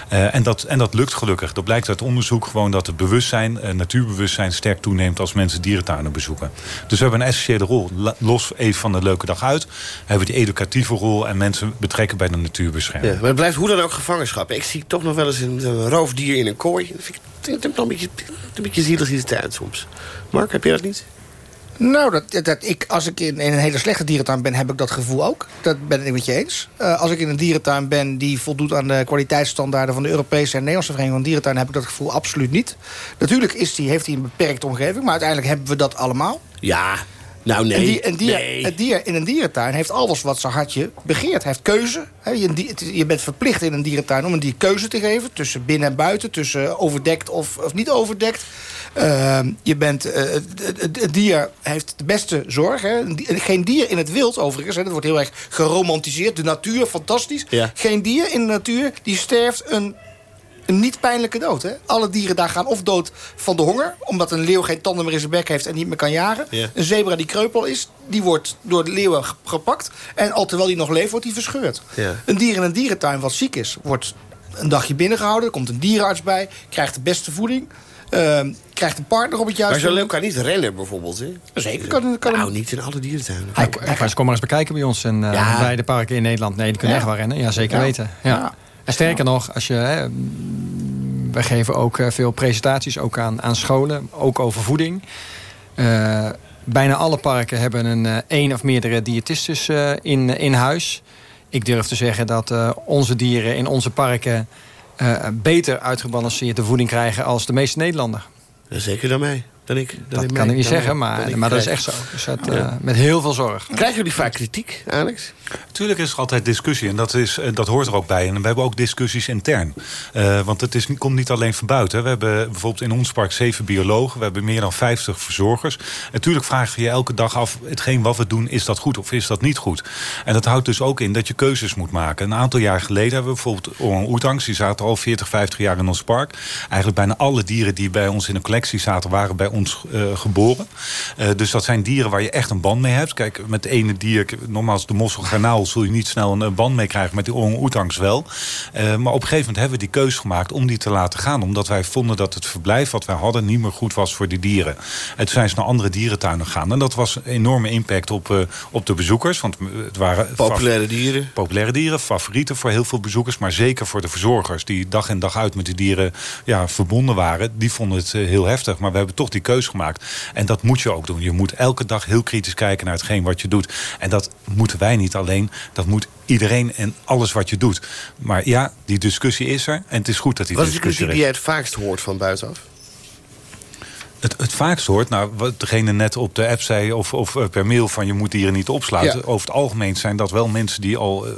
Eh, en, dat, en dat lukt gelukkig. Dat blijkt uit onderzoek gewoon dat het bewustzijn... natuurbewustzijn sterk toeneemt als mensen dierentuinen bezoeken. Dus we hebben een essentiële rol. Los even van de leuke dag uit... hebben we die educatieve rol en mensen betrekken bij de natuurbescherming. Ja, maar het blijft hoe dan ook gevangenschap. Ik zie toch nog wel eens een, een roofdier in een kooi. Dat vind ik, nog een beetje, een beetje zielig in de tuin soms. Mark, heb je dat niet? Nou, dat, dat, ik, als ik in, in een hele slechte dierentuin ben, heb ik dat gevoel ook. Dat ben ik met je eens. Eh, als ik in een dierentuin ben die voldoet aan de kwaliteitsstandaarden... van de Europese en Nederlandse Vereniging van Dierentuinen... heb ik dat gevoel absoluut niet. Natuurlijk is die, heeft hij een beperkte omgeving... maar uiteindelijk hebben we dat allemaal. Ja, nou nee. Een dier, een dier, nee. Het dier in een dierentuin heeft alles wat zijn hartje begeert. Hij heeft keuze. Je, bent verplicht in een dierentuin om een dier keuze te geven... tussen binnen en buiten, tussen overdekt of, of niet overdekt. Ehm, je bent, eh, het, dier heeft de beste zorg. Geen dier in het wild, overigens. Hè. Dat wordt heel erg geromantiseerd. De natuur, fantastisch. Ja. Geen dier in de natuur die sterft een een niet pijnlijke dood. Hè? Alle dieren daar gaan of dood van de honger... omdat een leeuw geen tanden meer in zijn bek heeft en niet meer kan jagen. Ja. Een zebra die kreupel is, die wordt door de leeuwen ge- gepakt... en al terwijl die nog leeft, wordt die verscheurd. Een dier in een dierentuin wat ziek is... wordt een dagje binnengehouden, er komt een dierenarts bij... krijgt de beste voeding, ehm, krijgt een partner op het Maar juiste zo'n leeuw kan niet rennen bijvoorbeeld, hè? Zeker kan, kan Nou, niet in alle dierentuinen. Hij, hij kan kom maar eens bekijken bij ons en eh, Ja. bij de parken in Nederland. Nee, die kunnen Ja. echt wel rennen. Ja, zeker Ja. weten. Ja. Sterker nog, als je, hè, wij geven ook eh, veel presentaties ook aan, aan scholen, ook over voeding. Eh, bijna alle parken hebben een eh, één of meerdere diëtistes in, in huis. Ik durf te zeggen dat onze dieren in onze parken beter uitgebalanceerde voeding krijgen als de meeste Nederlander. Zeker mij. Dan ik, dan Dat ik kan ik niet zeggen, maar, ik maar dat is echt zo. Dus dat, eh, met heel veel zorg. Krijgen jullie vaak kritiek, Alex? Tuurlijk is er altijd discussie en dat, is, eh, dat hoort er ook bij. En we hebben ook discussies intern. Eh, want het is, komt niet alleen van buiten. We hebben bijvoorbeeld in ons park zeven biologen. We hebben meer dan 50 verzorgers. Natuurlijk vraag je je elke dag af... hetgeen wat we doen, is dat goed of is dat niet goed? En dat houdt dus ook in dat je keuzes moet maken. Een aantal jaar geleden hebben we bijvoorbeeld orang-oetangs. Die zaten al 40, 50 jaar in ons park. Eigenlijk bijna alle dieren die bij ons in een collectie zaten... waren bij ons eh, geboren. Eh, dus dat zijn dieren waar je echt een band mee hebt. Kijk, met ene dier, nogmaals de mosselgarnaal... zul je niet snel een eh, band mee krijgen, met die orang-oetangs wel. Maar op een gegeven moment hebben we die keuze gemaakt om die te laten gaan. Omdat wij vonden dat het verblijf wat wij hadden niet meer goed was voor die dieren. En toen zijn ze naar andere dierentuinen gegaan. En dat was een enorme impact op, op de bezoekers. Want het waren Populaire dieren. populaire dieren, favorieten voor heel veel bezoekers... maar zeker voor de verzorgers die dag in dag uit met die dieren ja, verbonden waren. Die vonden het heel heftig, maar we hebben toch die keus gemaakt. En dat moet je ook doen. Je moet elke dag heel kritisch kijken naar hetgeen wat je doet. En dat moeten wij niet alleen, dat moet iedereen en alles wat je doet. Maar ja, die discussie is er en het is goed dat die Wat is de discussie er die is. jij het vaakst hoort van buitenaf? Het, het vaakst hoort, nou, wat degene net op de app zei... of, of eh, per mail van je moet dieren niet opsluiten. Ja. Over het algemeen zijn dat wel mensen die al eh,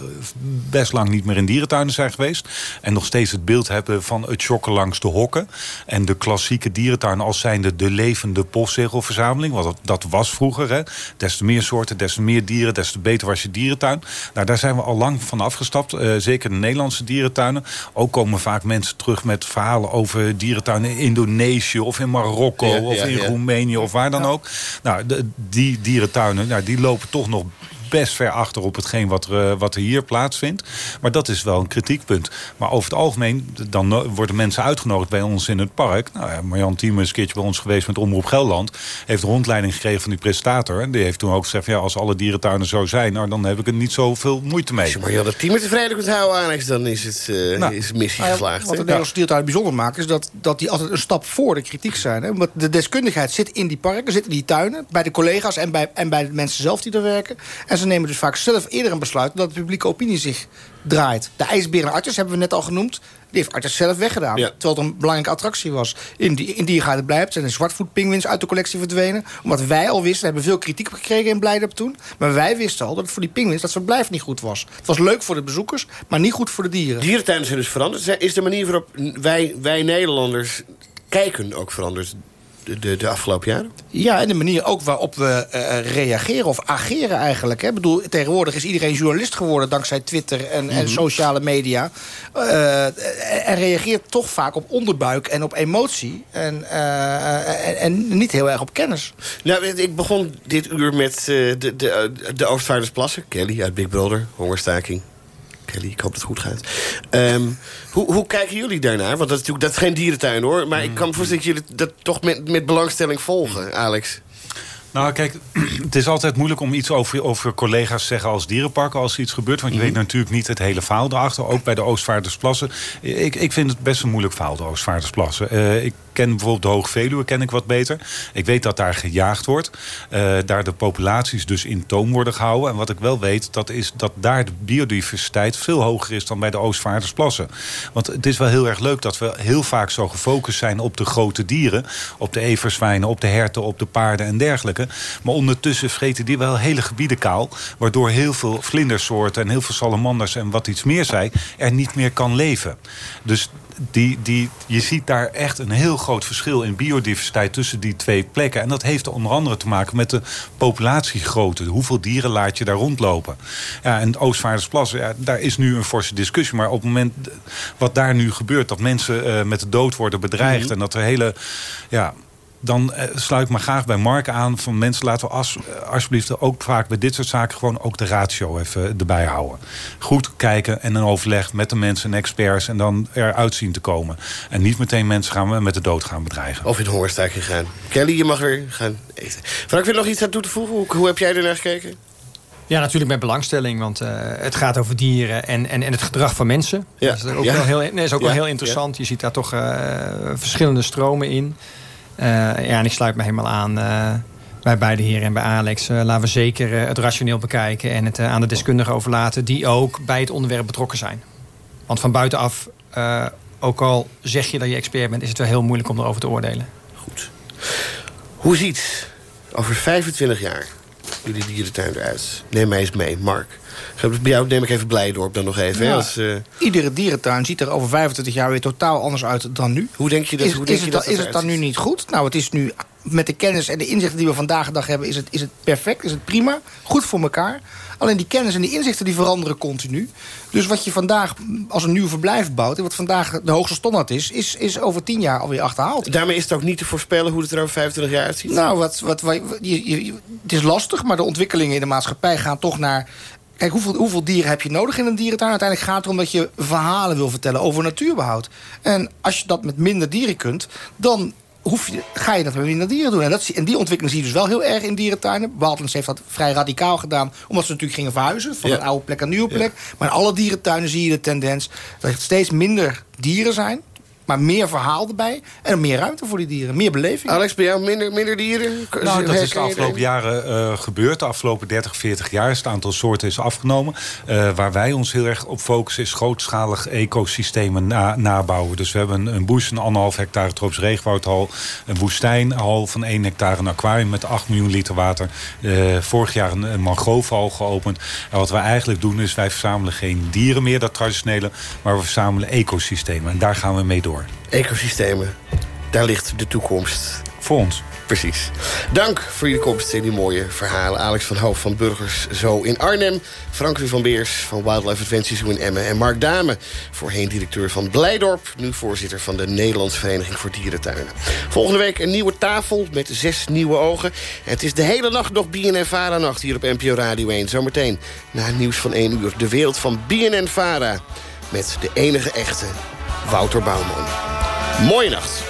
best lang niet meer in dierentuinen zijn geweest. En nog steeds het beeld hebben van het chokken langs de hokken. En de klassieke dierentuin als zijnde de levende postzegelverzameling. Want dat, dat was vroeger. Hè. Des te meer soorten, des te meer dieren, des te beter was je dierentuin. Nou, daar zijn we al lang van afgestapt. Eh, zeker de Nederlandse dierentuinen. Ook komen vaak mensen terug met verhalen over dierentuinen in Indonesië of in Marokko Of ja, in. Roemenië of waar dan ook. Nou, de- die dierentuinen, nou, die lopen toch nog best ver achter op hetgeen wat er, eh, wat er hier plaatsvindt. Maar dat is wel een kritiekpunt. Maar over het algemeen, dan no- worden mensen uitgenodigd bij ons in het park. Nou ja, Marjan Thieme is een keertje bij ons geweest met Omroep Gelderland. Heeft rondleiding gekregen van die presentator. En die heeft toen ook gezegd, ja, als alle dierentuinen zo zijn... Nou, dan heb ik er niet zoveel moeite mee. Als je Marjan het team tevreden kunt houden, Alex, dan is het uh, Nou. is missie Nou ja, geslaagd. Wat de? Nederlandse diertuin bijzonder maakt... is dat, dat die altijd een stap voor de kritiek zijn. Hè? Want de deskundigheid zit in die parken, zit in die tuinen... bij de collega's en bij, en bij de mensen zelf die er werken. En ze nemen dus vaak zelf eerder een besluit... omdat de publieke opinie zich draait. De ijsberen Artis hebben we net al genoemd. Die heeft Artis zelf weggedaan. Ja. Terwijl het een belangrijke attractie was. In, die, in Diergaarde blijft zijn de zwartvoetpinguïns uit de collectie verdwenen. Omdat wij al wisten, we hebben veel kritiek gekregen in Blijdorp toen... maar wij wisten al dat het voor die pinguïns dat verblijf niet goed was. Het was leuk voor de bezoekers, maar niet goed voor de dieren. Dierentuinen zijn dus veranderd. Zijn- Is de manier waarop wij, wij Nederlanders kijken ook veranderd de, de, de afgelopen jaren? Ja, en de manier ook waarop we eh, reageren of ageren eigenlijk. Hè. Ik bedoel, tegenwoordig is iedereen journalist geworden... dankzij Twitter en, en sociale media. Eh, en, en reageert toch vaak op onderbuik en op emotie. En, eh, en, en niet heel erg op kennis. Nou, ik begon dit uur met eh, de, de, de Oostvaardersplassen. Kelly uit Big Brother, hongerstaking. Kelly, ik hoop dat het goed gaat. Ehm, hoe, hoe kijken jullie daarnaar? Want dat is natuurlijk dat is geen dierentuin hoor. Maar ik kan me voorstellen dat jullie dat toch met, met belangstelling volgen, Alex. Nou, kijk, [CLEARS THROAT] het is altijd moeilijk om iets over, over collega's te zeggen als dierenparken als er iets gebeurt. Want je weet natuurlijk niet het hele verhaal erachter. Ook bij de Oostvaardersplassen. Ik, ik vind het best een moeilijk verhaal, de Oostvaardersplassen. Eh, ik ken bijvoorbeeld de Hoge Veluwe ken ik wat beter. Ik weet dat daar gejaagd wordt. Eh, daar de populaties dus in toom worden gehouden. En wat ik wel weet, dat is dat daar de biodiversiteit veel hoger is dan bij de Oostvaardersplassen. Want het is wel heel erg leuk dat we heel vaak zo gefocust zijn op de grote dieren. Op de everzwijnen, op de herten, op de paarden en dergelijke. Maar ondertussen vreten die wel hele gebieden kaal. Waardoor heel veel vlindersoorten en heel veel salamanders en wat iets meer zij er niet meer kan leven. Dus die, die, je ziet daar echt een heel groot verschil in biodiversiteit tussen die twee plekken. En dat heeft onder andere te maken met de populatiegrootte. Hoeveel dieren laat je daar rondlopen? Ja, en Oostvaardersplassen, ja, daar is nu een forse discussie. Maar op het moment wat daar nu gebeurt, dat mensen eh, met de dood worden bedreigd... en dat er hele... Ja, dan eh, sluit ik me graag bij Mark aan. Van mensen laten we as, eh, alsjeblieft ook vaak bij dit soort zaken gewoon ook de ratio even erbij houden. Goed kijken en een overleg met de mensen en experts en dan eruit zien te komen. En niet meteen mensen gaan met de dood gaan bedreigen. Of in hongerstaking gaan. Kelly, je mag weer gaan eten. Frank, wil je nog iets aan toe te voegen? Hoe, hoe heb jij er naar gekeken? Ja, natuurlijk met belangstelling, want eh, het gaat over dieren en, en, en het gedrag van mensen. Ja. Dat is ook, Ja. wel, heel, nee, is ook Ja. wel heel interessant. Je ziet daar toch eh, verschillende stromen in. Eh, ja, en ik sluit me helemaal aan eh, bij beide heren en bij Alex. Eh, laten we zeker het rationeel bekijken en het aan de deskundigen overlaten... die ook bij het onderwerp betrokken zijn. Want van buitenaf, ook al zeg je dat je expert bent... is het wel heel moeilijk om erover te oordelen. Goed. Hoe ziet over 25 jaar jullie dierentuin eruit? Neem mij eens mee, Mark. Bij jou neem ik even Blijdorp dan nog even. Ja. als, eh, Iedere dierentuin ziet er over 25 jaar weer totaal anders uit dan nu. hoe denk je dat, is, hoe is, denk het, je dan, dat is dat het dan nu niet goed? Nou, het is nu met de kennis en de inzichten die we vandaag de dag hebben... is het, is het perfect, is het prima, goed voor elkaar. Alleen die kennis en die inzichten die veranderen continu. Dus wat je vandaag als een nieuw verblijf bouwt... en wat vandaag de hoogste standaard is... is, is over 10 jaar alweer achterhaald. Daarmee is het ook niet te voorspellen hoe het er over 25 jaar uitziet? Nou, wat, wat, wat, je, je- het is lastig, maar de ontwikkelingen in de maatschappij gaan toch naar... Kijk, hoeveel, hoeveel dieren heb je nodig in een dierentuin? Uiteindelijk gaat het erom dat je verhalen wil vertellen over natuurbehoud. En als je dat met minder dieren kunt, dan hoef je, ga je dat met minder dieren doen. En, dat, zie- en die ontwikkeling zie je dus wel heel erg in dierentuinen. Wildlands heeft dat vrij radicaal gedaan, omdat ze natuurlijk gingen verhuizen... van Ja. een oude plek naar een nieuwe plek. Maar in alle dierentuinen zie je de tendens dat er steeds minder dieren zijn... maar meer verhaal erbij en meer ruimte voor die dieren. Meer beleving. Alex, bij jou minder, minder dieren? Nou, dat is de afgelopen jaren eh, gebeurd. De afgelopen 30, 40 jaar is het aantal soorten is afgenomen. Eh, waar wij ons heel erg op focussen is grootschalig ecosystemen na- nabouwen. Dus we hebben een, een bush, een anderhalf hectare tropisch regenwoudhal. Een woestijnhal van 1 hectare, een aquarium met 8 miljoen liter water. Eh, vorig jaar een, een mangrovehal geopend. En wat wij eigenlijk doen is wij verzamelen geen dieren meer, dat traditionele. Maar we verzamelen ecosystemen. En daar gaan we mee door. Ecosystemen. Daar ligt de toekomst. voor ons. Precies. Dank voor jullie komst en die mooie verhalen. Alex van Hoofd van Burgers Zo in Arnhem. Frank van Beers van Wildlife Adventure Zoo in Emmen. En Mark Dame, voorheen directeur van Blijdorp. Nu voorzitter van de Nederlandse Vereniging voor Dierentuinen. Volgende week een nieuwe tafel met zes nieuwe ogen. En het is de hele nacht nog BNN-Vara-nacht hier op NPO Radio 1. Zometeen na het nieuws van 1 uur. De wereld van BNN-Vara. Met de enige echte Wouter Bouwman. Mooie nacht.